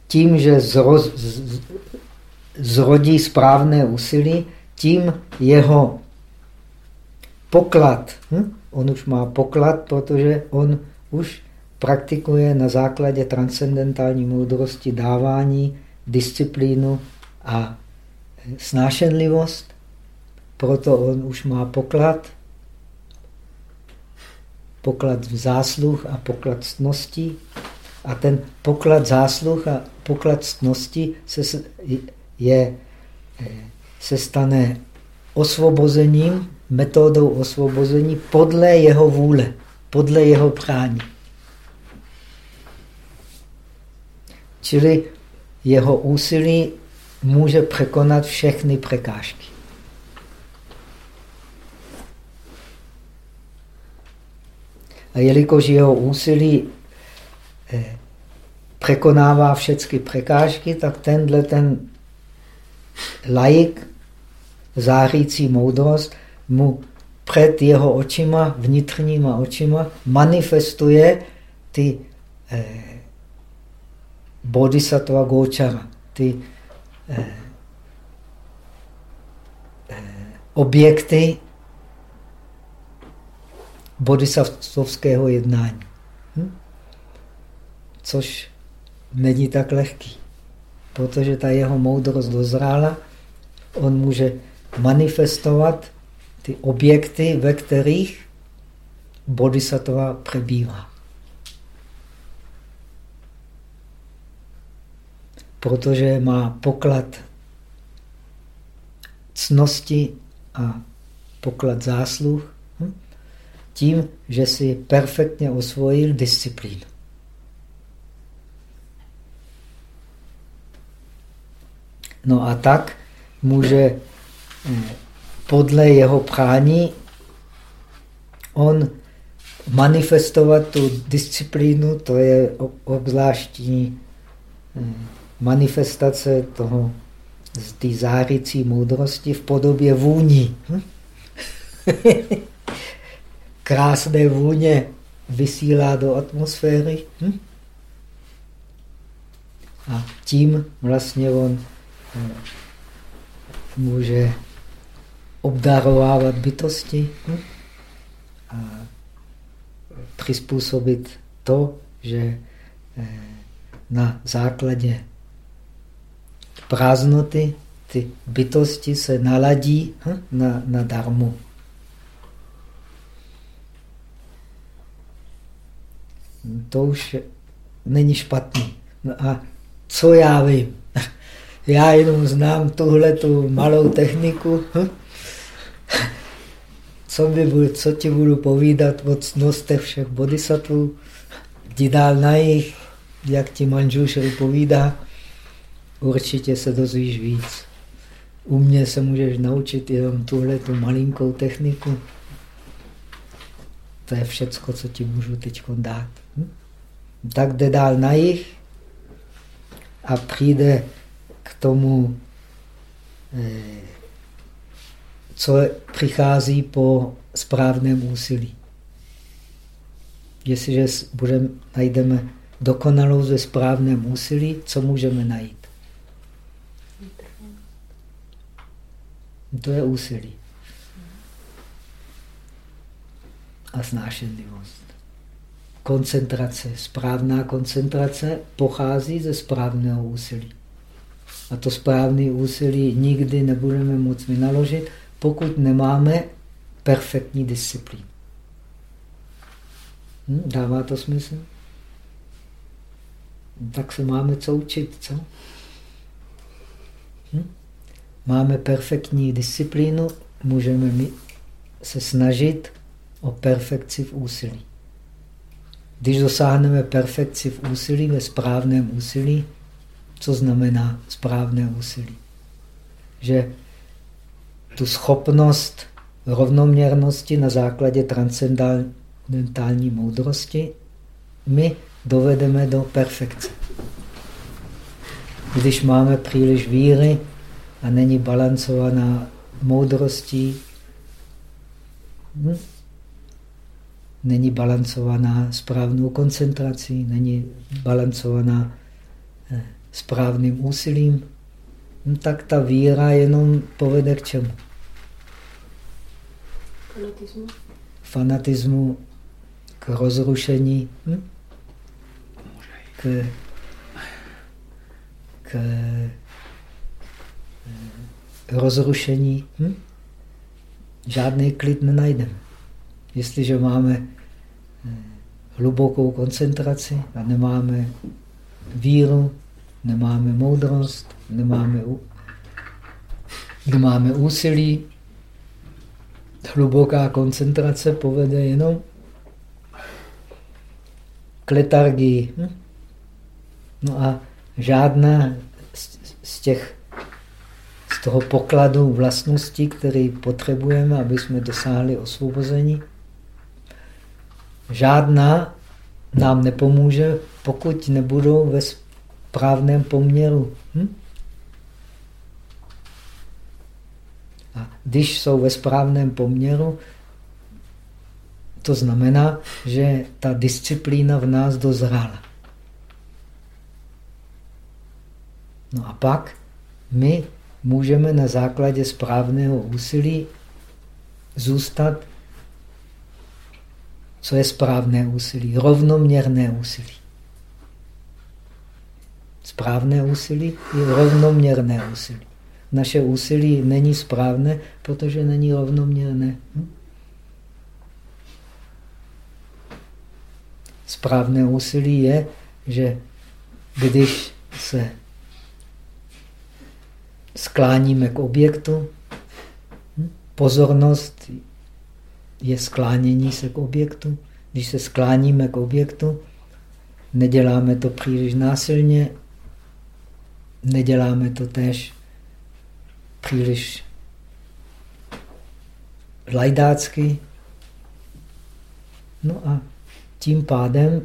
tím, že zroz, zrodí správné úsilí, tím jeho poklad, hm? on už má poklad, protože on už praktikuje na základě transcendentální moudrosti dávání, disciplínu a snášenlivost. Proto on už má poklad, poklad v zásluh a poklad ctností. A ten poklad zásluh a poklad ctnosti se, je, eh, se stane osvobozením, metodou osvobození podle jeho vůle, podle jeho prání. Čili jeho úsilí může překonat všechny překážky. A jelikož jeho úsilí eh, překonává všechny překážky, tak tenhle ten laik, zářící moudrost, mu před jeho očima, vnitřníma očima, manifestuje ty eh, bodhisattva gočara, ty eh, eh, objekty bodhisattvovského jednání. Hm? Což není tak lehký, protože ta jeho moudrost dozrála, on může manifestovat ty objekty, ve kterých bodhisattva přebývá. Protože má poklad cnosti a poklad zásluh, hm? tím, že si perfektně osvojil disciplínu. No a tak může eh, podle jeho prání on manifestovat tu disciplínu, to je obzvláštní eh, manifestace toho z té zářící moudrosti v podobě vůní. Hm? (laughs) Krásné vůně vysílá do atmosféry. Hm? A tím vlastně on může obdarovávat bytosti hm? a přizpůsobit to, že eh, na základě prázdnoty ty bytosti se naladí hm? na, na darmu. To už není špatný. No a co já vím? Já jenom znám tuhle tu malou techniku. Hm? Co, by co ti budu povídat o cnostech všech bodhisattvů? Jdi dál na jich, jak ti Manžušel povídá, určitě se dozvíš víc. U mě se můžeš naučit jenom tuhle tu malinkou techniku. To je všecko, co ti můžu teď dát. Hm? Tak jde dál na jich a přijde tomu, eh, co přichází po správném úsilí. Jestliže budeme, najdeme dokonalou ze správném úsilí, co můžeme najít? To je úsilí. A snášenlivost. Koncentrace, správná koncentrace pochází ze správného úsilí. A to správné úsilí nikdy nebudeme moct vynaložit, pokud nemáme perfektní disciplínu. Hm? Dává to smysl? Tak se máme co učit, co? Hm? Máme perfektní disciplínu, můžeme se snažit o perfekci v úsilí. Když dosáhneme perfekci v úsilí, ve správném úsilí, co znamená správné úsilí? Že tu schopnost rovnoměrnosti na základě transcendentální moudrosti my dovedeme do perfekce. Když máme příliš víry a není balancovaná moudrostí, hm? není balancovaná správnou koncentrací, není balancovaná správným úsilím, no tak ta víra jenom povede k čemu? Fanatismu. Fanatismu k rozrušení, hm? k, k eh, rozrušení. Hm? Žádný klid nenajdeme. Jestliže máme eh, hlubokou koncentraci a nemáme víru, nemáme moudrost, nemáme, nemáme úsilí, hluboká koncentrace povede jenom k letargii. Hm? No a žádná z těch z toho pokladu vlastností, který potřebujeme, aby jsme dosáhli osvobození, žádná nám nepomůže, pokud nebudou ve správném poměru. Hm? A když jsou ve správném poměru, to znamená, že ta disciplína v nás dozrála. No a pak my můžeme na základě správného úsilí zůstat, co je správné úsilí, rovnoměrné úsilí. Správné úsilí je rovnoměrné úsilí. Naše úsilí není správné, protože není rovnoměrné. Hm? Správné úsilí je, že když se skláníme k objektu. Hm? Pozornost je sklánění se k objektu. Když se skláníme k objektu, neděláme to příliš násilně, neděláme to též příliš lajdácky. No a tím pádem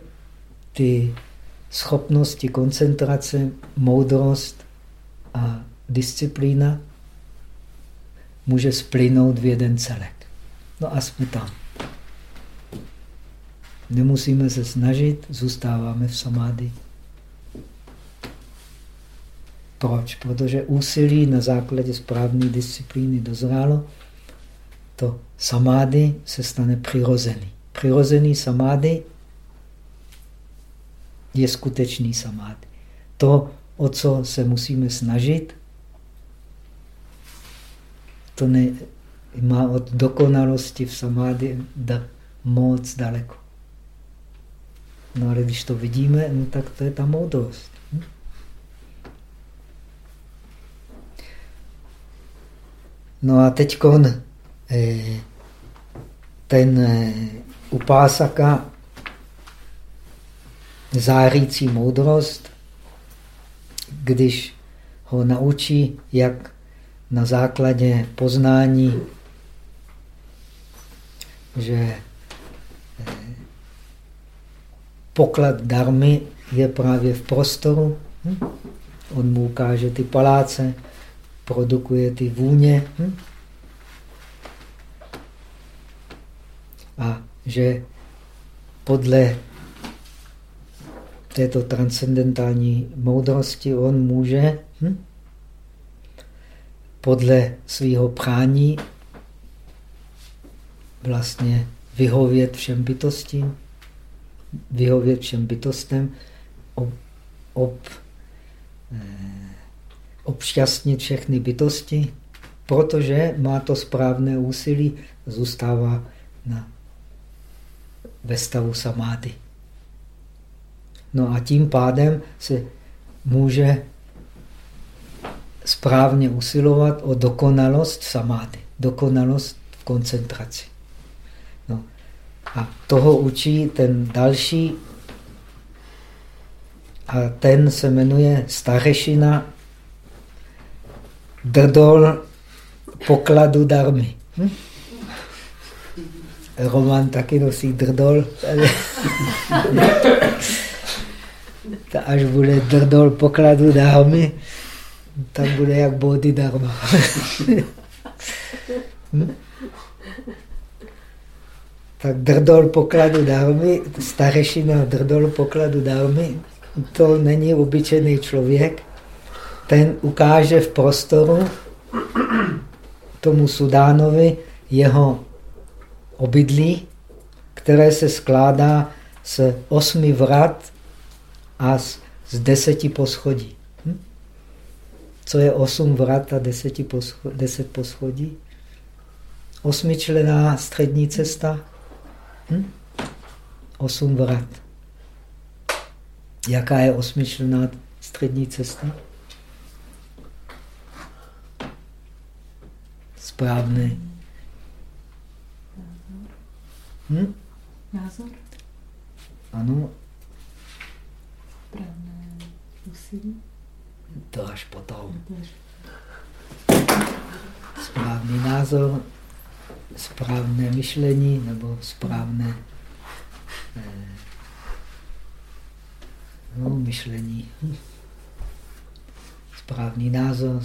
ty schopnosti koncentrace, moudrost a disciplína může splynout v jeden celek. No a jsme tam. Nemusíme se snažit, zůstáváme v samády. Proč? Protože úsilí na základě správné disciplíny dozrálo, to samády se stane přirozený. Přirozený samády je skutečný samády. To, o co se musíme snažit, to ne, má od dokonalosti v samády da, moc daleko. No ale když to vidíme, no tak to je ta moudrost. No a teď eh, ten eh, upásaka zářící moudrost, když ho naučí, jak na základě poznání, že eh, poklad darmy je právě v prostoru. Hm? On mu ukáže ty paláce, produkuje ty vůně. Hm? A že podle této transcendentální moudrosti on může hm? podle svého prání vlastně vyhovět všem bytostím, vyhovět všem bytostem, ob, ob, eh, obšťastnit všechny bytosti, protože má to správné úsilí, zůstává na, ve stavu samády. No a tím pádem se může správně usilovat o dokonalost samády, dokonalost v koncentraci. No. A toho učí ten další, a ten se jmenuje Starešina Drdol pokladu darmy. Hm? Roman taky nosí drdol. (laughs) až bude drdol pokladu darmy, tam bude jak Bodhidharma. (laughs) hm? Tak drdol pokladu dármy, starešina drdol pokladu dármy, to není obyčejný člověk. Ten ukáže v prostoru tomu Sudánovi jeho obydlí, které se skládá z osmi vrat a z, deseti poschodí. Co je osm vrat a deseti poschodí, deset poschodí? Osmičlená střední cesta. Hm? osm vrat. Jaká je osmičlená střední cesta? Správný. Hm? Názor? Ano. Správné úsilí? To až potom. Správný názor, správné myšlení nebo správné eh, no, myšlení. Správný názor,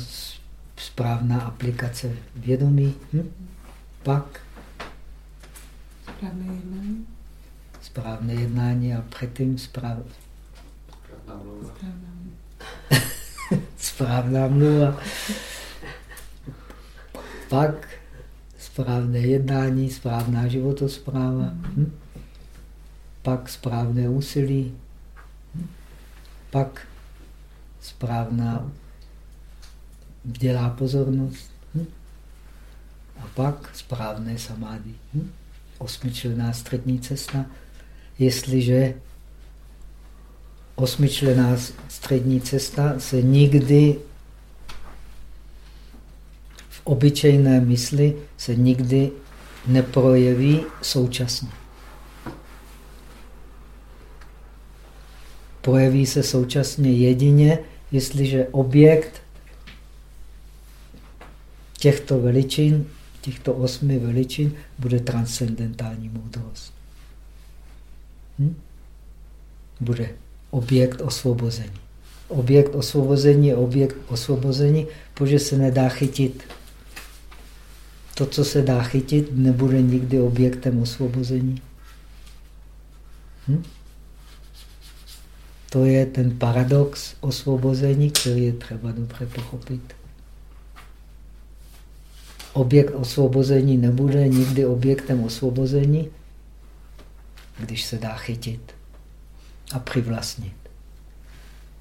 správná aplikace vědomí. Hm? Pak správné jednání. Správné jednání a předtím správ... správná mluva. (laughs) Pak správné jednání, správná životospráva. Hm? Pak správné úsilí. Hm? Pak správná dělá pozornost. Hm? A pak správné samády. Hm? Osmičlená střední cesta. Jestliže osmičlená střední cesta se nikdy v obyčejné mysli se nikdy neprojeví současně. Projeví se současně jedině, jestliže objekt těchto veličin, těchto osmi veličin, bude transcendentální moudrost. Hm? Bude objekt osvobození. Objekt osvobození je objekt osvobození, protože se nedá chytit. To, co se dá chytit, nebude nikdy objektem osvobození. Hm? To je ten paradox osvobození, který je třeba dobře pochopit. Objekt osvobození nebude nikdy objektem osvobození, když se dá chytit a přivlastnit.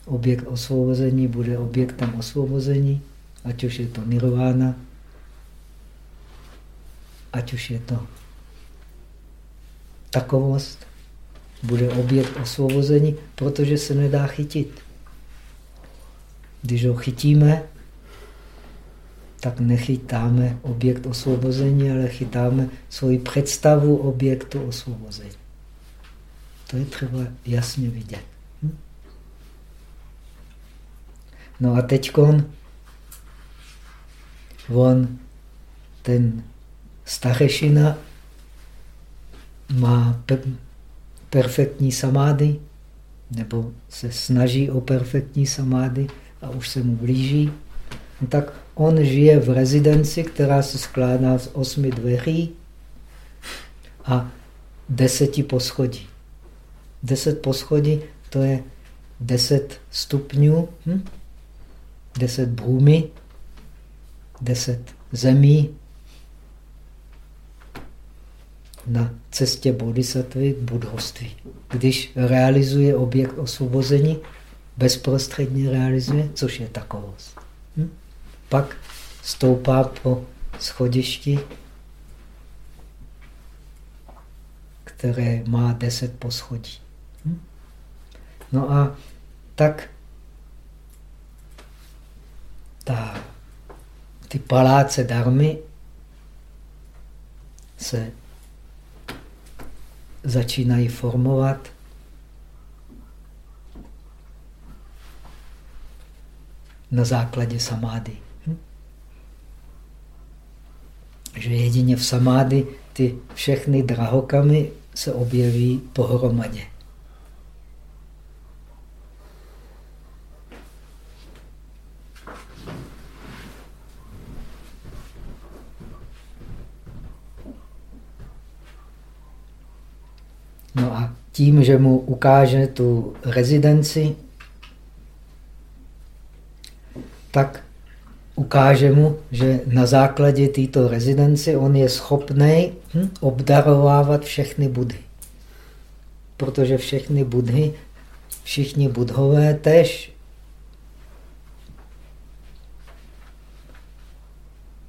Objekt osvobození bude objektem osvobození, ať už je to nirvána, ať už je to takovost, bude objekt osvobození, protože se nedá chytit. Když ho chytíme, tak nechytáme objekt osvobození, ale chytáme svoji představu objektu osvobození. To je třeba jasně vidět. Hm? No a teď on, ten Stachešina, má perfektní samády, nebo se snaží o perfektní samády a už se mu blíží, tak on žije v rezidenci, která se skládá z osmi dveří a deseti poschodí. Deset poschodí, to je deset stupňů, hm? deset bhůmy, deset zemí na cestě bodhisattvy k budhoství. Když realizuje objekt osvobození, bezprostředně realizuje, což je takovost. Pak stoupá po schodišti, které má deset poschodí. Hm? No a tak ta, ty paláce darmy se začínají formovat na základě samády. Hm? Že jedině v samády ty všechny drahokamy se objeví pohromadě. No a tím, že mu ukáže tu rezidenci, tak ukáže mu, že na základě této rezidence on je schopný hm, obdarovávat všechny budhy. Protože všechny budhy, všichni budhové tež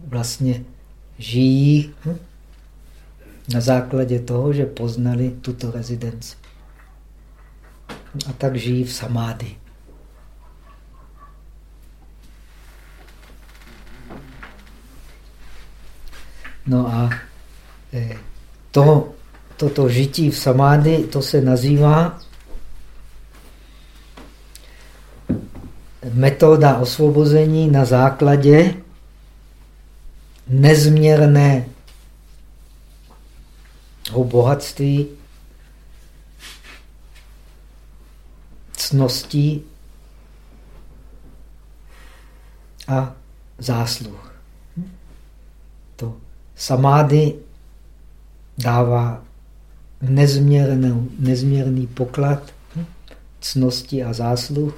vlastně žijí hm, Na základě toho, že poznali tuto rezidenci. A tak žijí v samády. No a eh, to, toto žití v samády, to se nazývá metoda osvobození na základě nezměrné bohatství, cností a zásluh. Samády dává nezměrný, poklad cnosti a zásluh,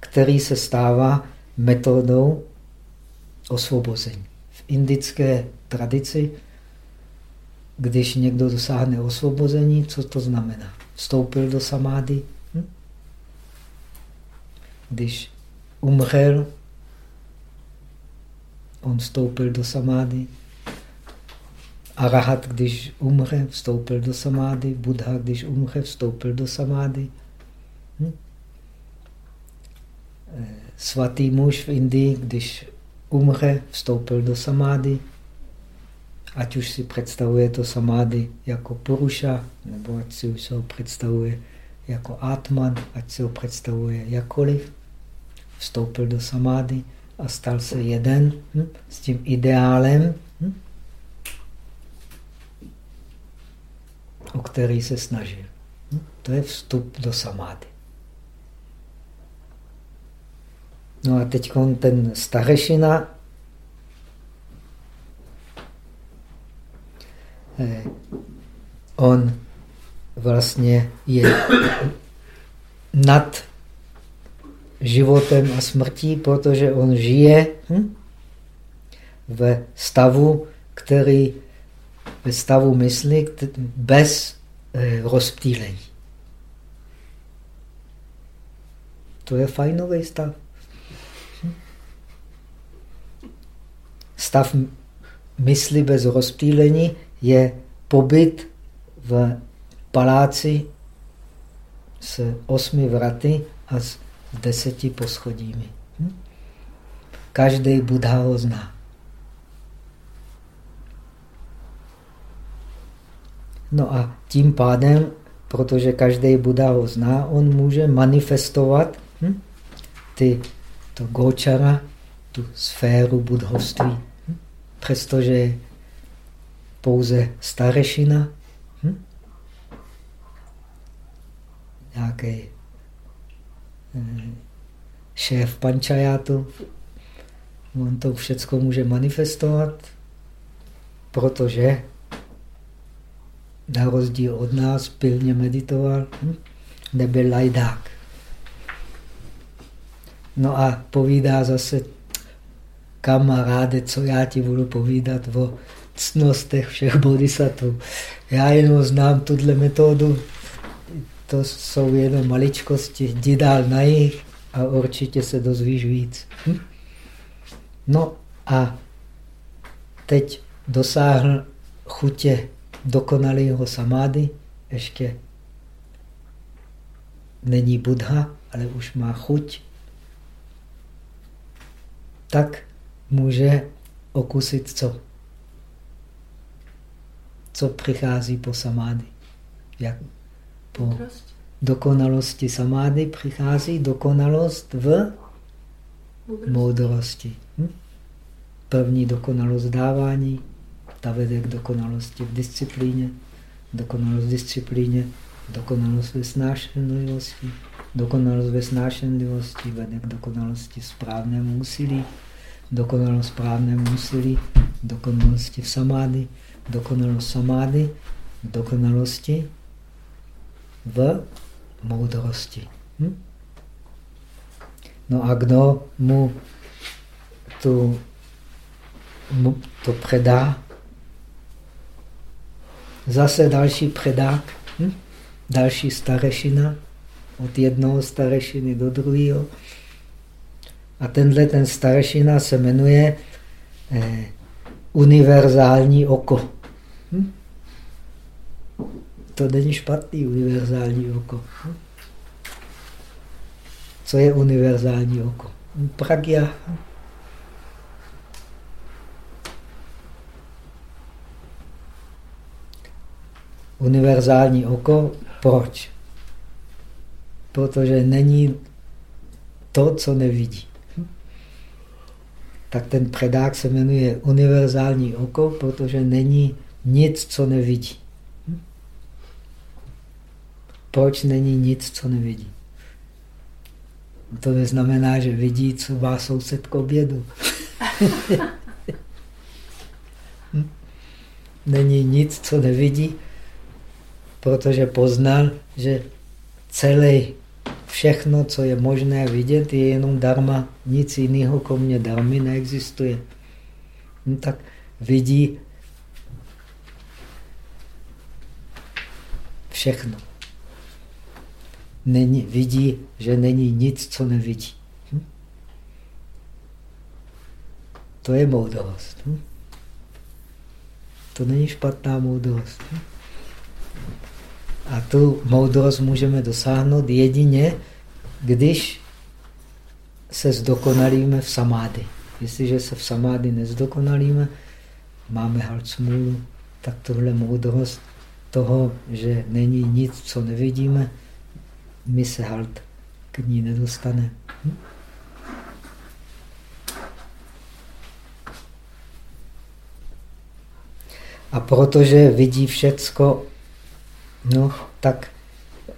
který se stává metodou osvobození. V indické tradici, když někdo dosáhne osvobození, co to znamená? Vstoupil do samády. Hm? Když umřel, on vstoupil do samády. Arahat, když umře, vstoupil do samády. Buddha, když umře, vstoupil do samády. Hm? Eh, svatý muž v Indii, když umře, vstoupil do samády. Ať už si představuje to samády jako Puruša, nebo ať si už se ho představuje jako Atman, ať si ho představuje jakoliv, vstoupil do samády a stal se jeden hm, s tím ideálem, hm, o který se snažil. To je vstup do samády. No a teď ten starešina eh, on vlastně je nad životem a smrtí, protože on žije hm, ve stavu, který ve stavu mysli bez eh, rozptýlení. To je fajnový stav. Stav mysli bez rozptýlení je pobyt v paláci s osmi vraty a s deseti poschodími. Hm? Každý Buddha ho zná. No a tím pádem, protože každý Buddha ho zná, on může manifestovat hm? ty, to gočara, tu sféru budhovství přestože pouze starešina, hm? nějaký eh, šéf pančajátu, on to všechno může manifestovat, protože na rozdíl od nás pilně meditoval, hm? nebyl lajdák. No a povídá zase kamaráde, co já ti budu povídat o cnostech všech bodhisattvů. Já jenom znám tuhle metodu, to jsou jenom maličkosti, jdi dál na jich a určitě se dozvíš víc. Hm? No a teď dosáhl chutě dokonalého samády, ještě není Buddha, ale už má chuť, tak může okusit co? Co přichází po samády? Jak po dokonalosti samády přichází dokonalost v moudrosti. Hm? První dokonalost dávání, ta vede k dokonalosti v disciplíně, dokonalost v disciplíně, dokonalost ve snášenlivosti, dokonalost ve snášenlivosti vede k dokonalosti správnému úsilí, dokonalost správném úsilí, dokonalosti v samády, dokonalost samády, dokonalosti v moudrosti. Hm? No a kdo mu tu, mu to předá? Zase další předák, hm? další starešina, od jednoho starešiny do druhého. A tenhle ten staršina se jmenuje eh, univerzální oko. Hm? To není špatný univerzální oko. Co je univerzální oko? Pragya. Univerzální oko. Proč? Protože není to, co nevidí. Tak ten předák se jmenuje univerzální oko, protože není nic, co nevidí. Proč není nic, co nevidí? To neznamená, že vidí, co má soused k obědu. (laughs) není nic, co nevidí, protože poznal, že celý všechno, co je možné vidět, je jenom darma. Nic jiného kromě darmy neexistuje. No tak vidí všechno. Není, vidí, že není nic, co nevidí. Hm? To je moudrost. Hm? To není špatná moudrost. Hm? A tu moudrost můžeme dosáhnout jedině, když se zdokonalíme v samády. Jestliže se v samády nezdokonalíme, máme halcmůlu, tak tohle moudrost toho, že není nic, co nevidíme, my se halt k ní nedostane. Hm? A protože vidí všecko no, tak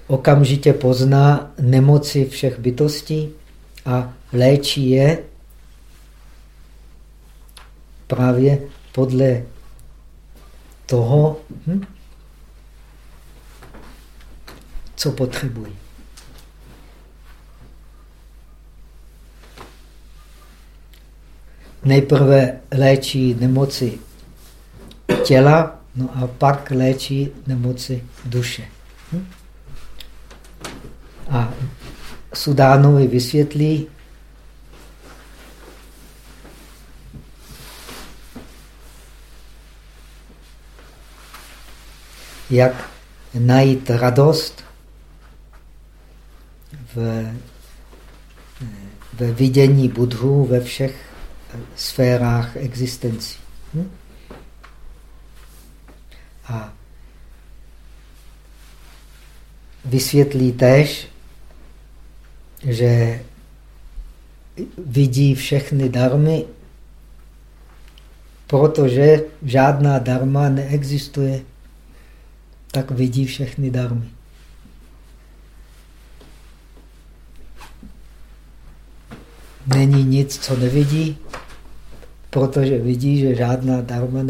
okamžitě pozná nemoci všech bytostí a léčí je právě podle toho, hm, co potřebují. Nejprve léčí nemoci těla, No a pak léčí nemoci duše. Hm? A Sudánovi vysvětlí, jak najít radost v, ve vidění budhů ve všech sférách existencí. Hm? A vysvětlí tež, že vidí všechny darmy, protože žádná darma neexistuje, tak vidí všechny darmy. Není nic, co nevidí, protože vidí, že žádná darma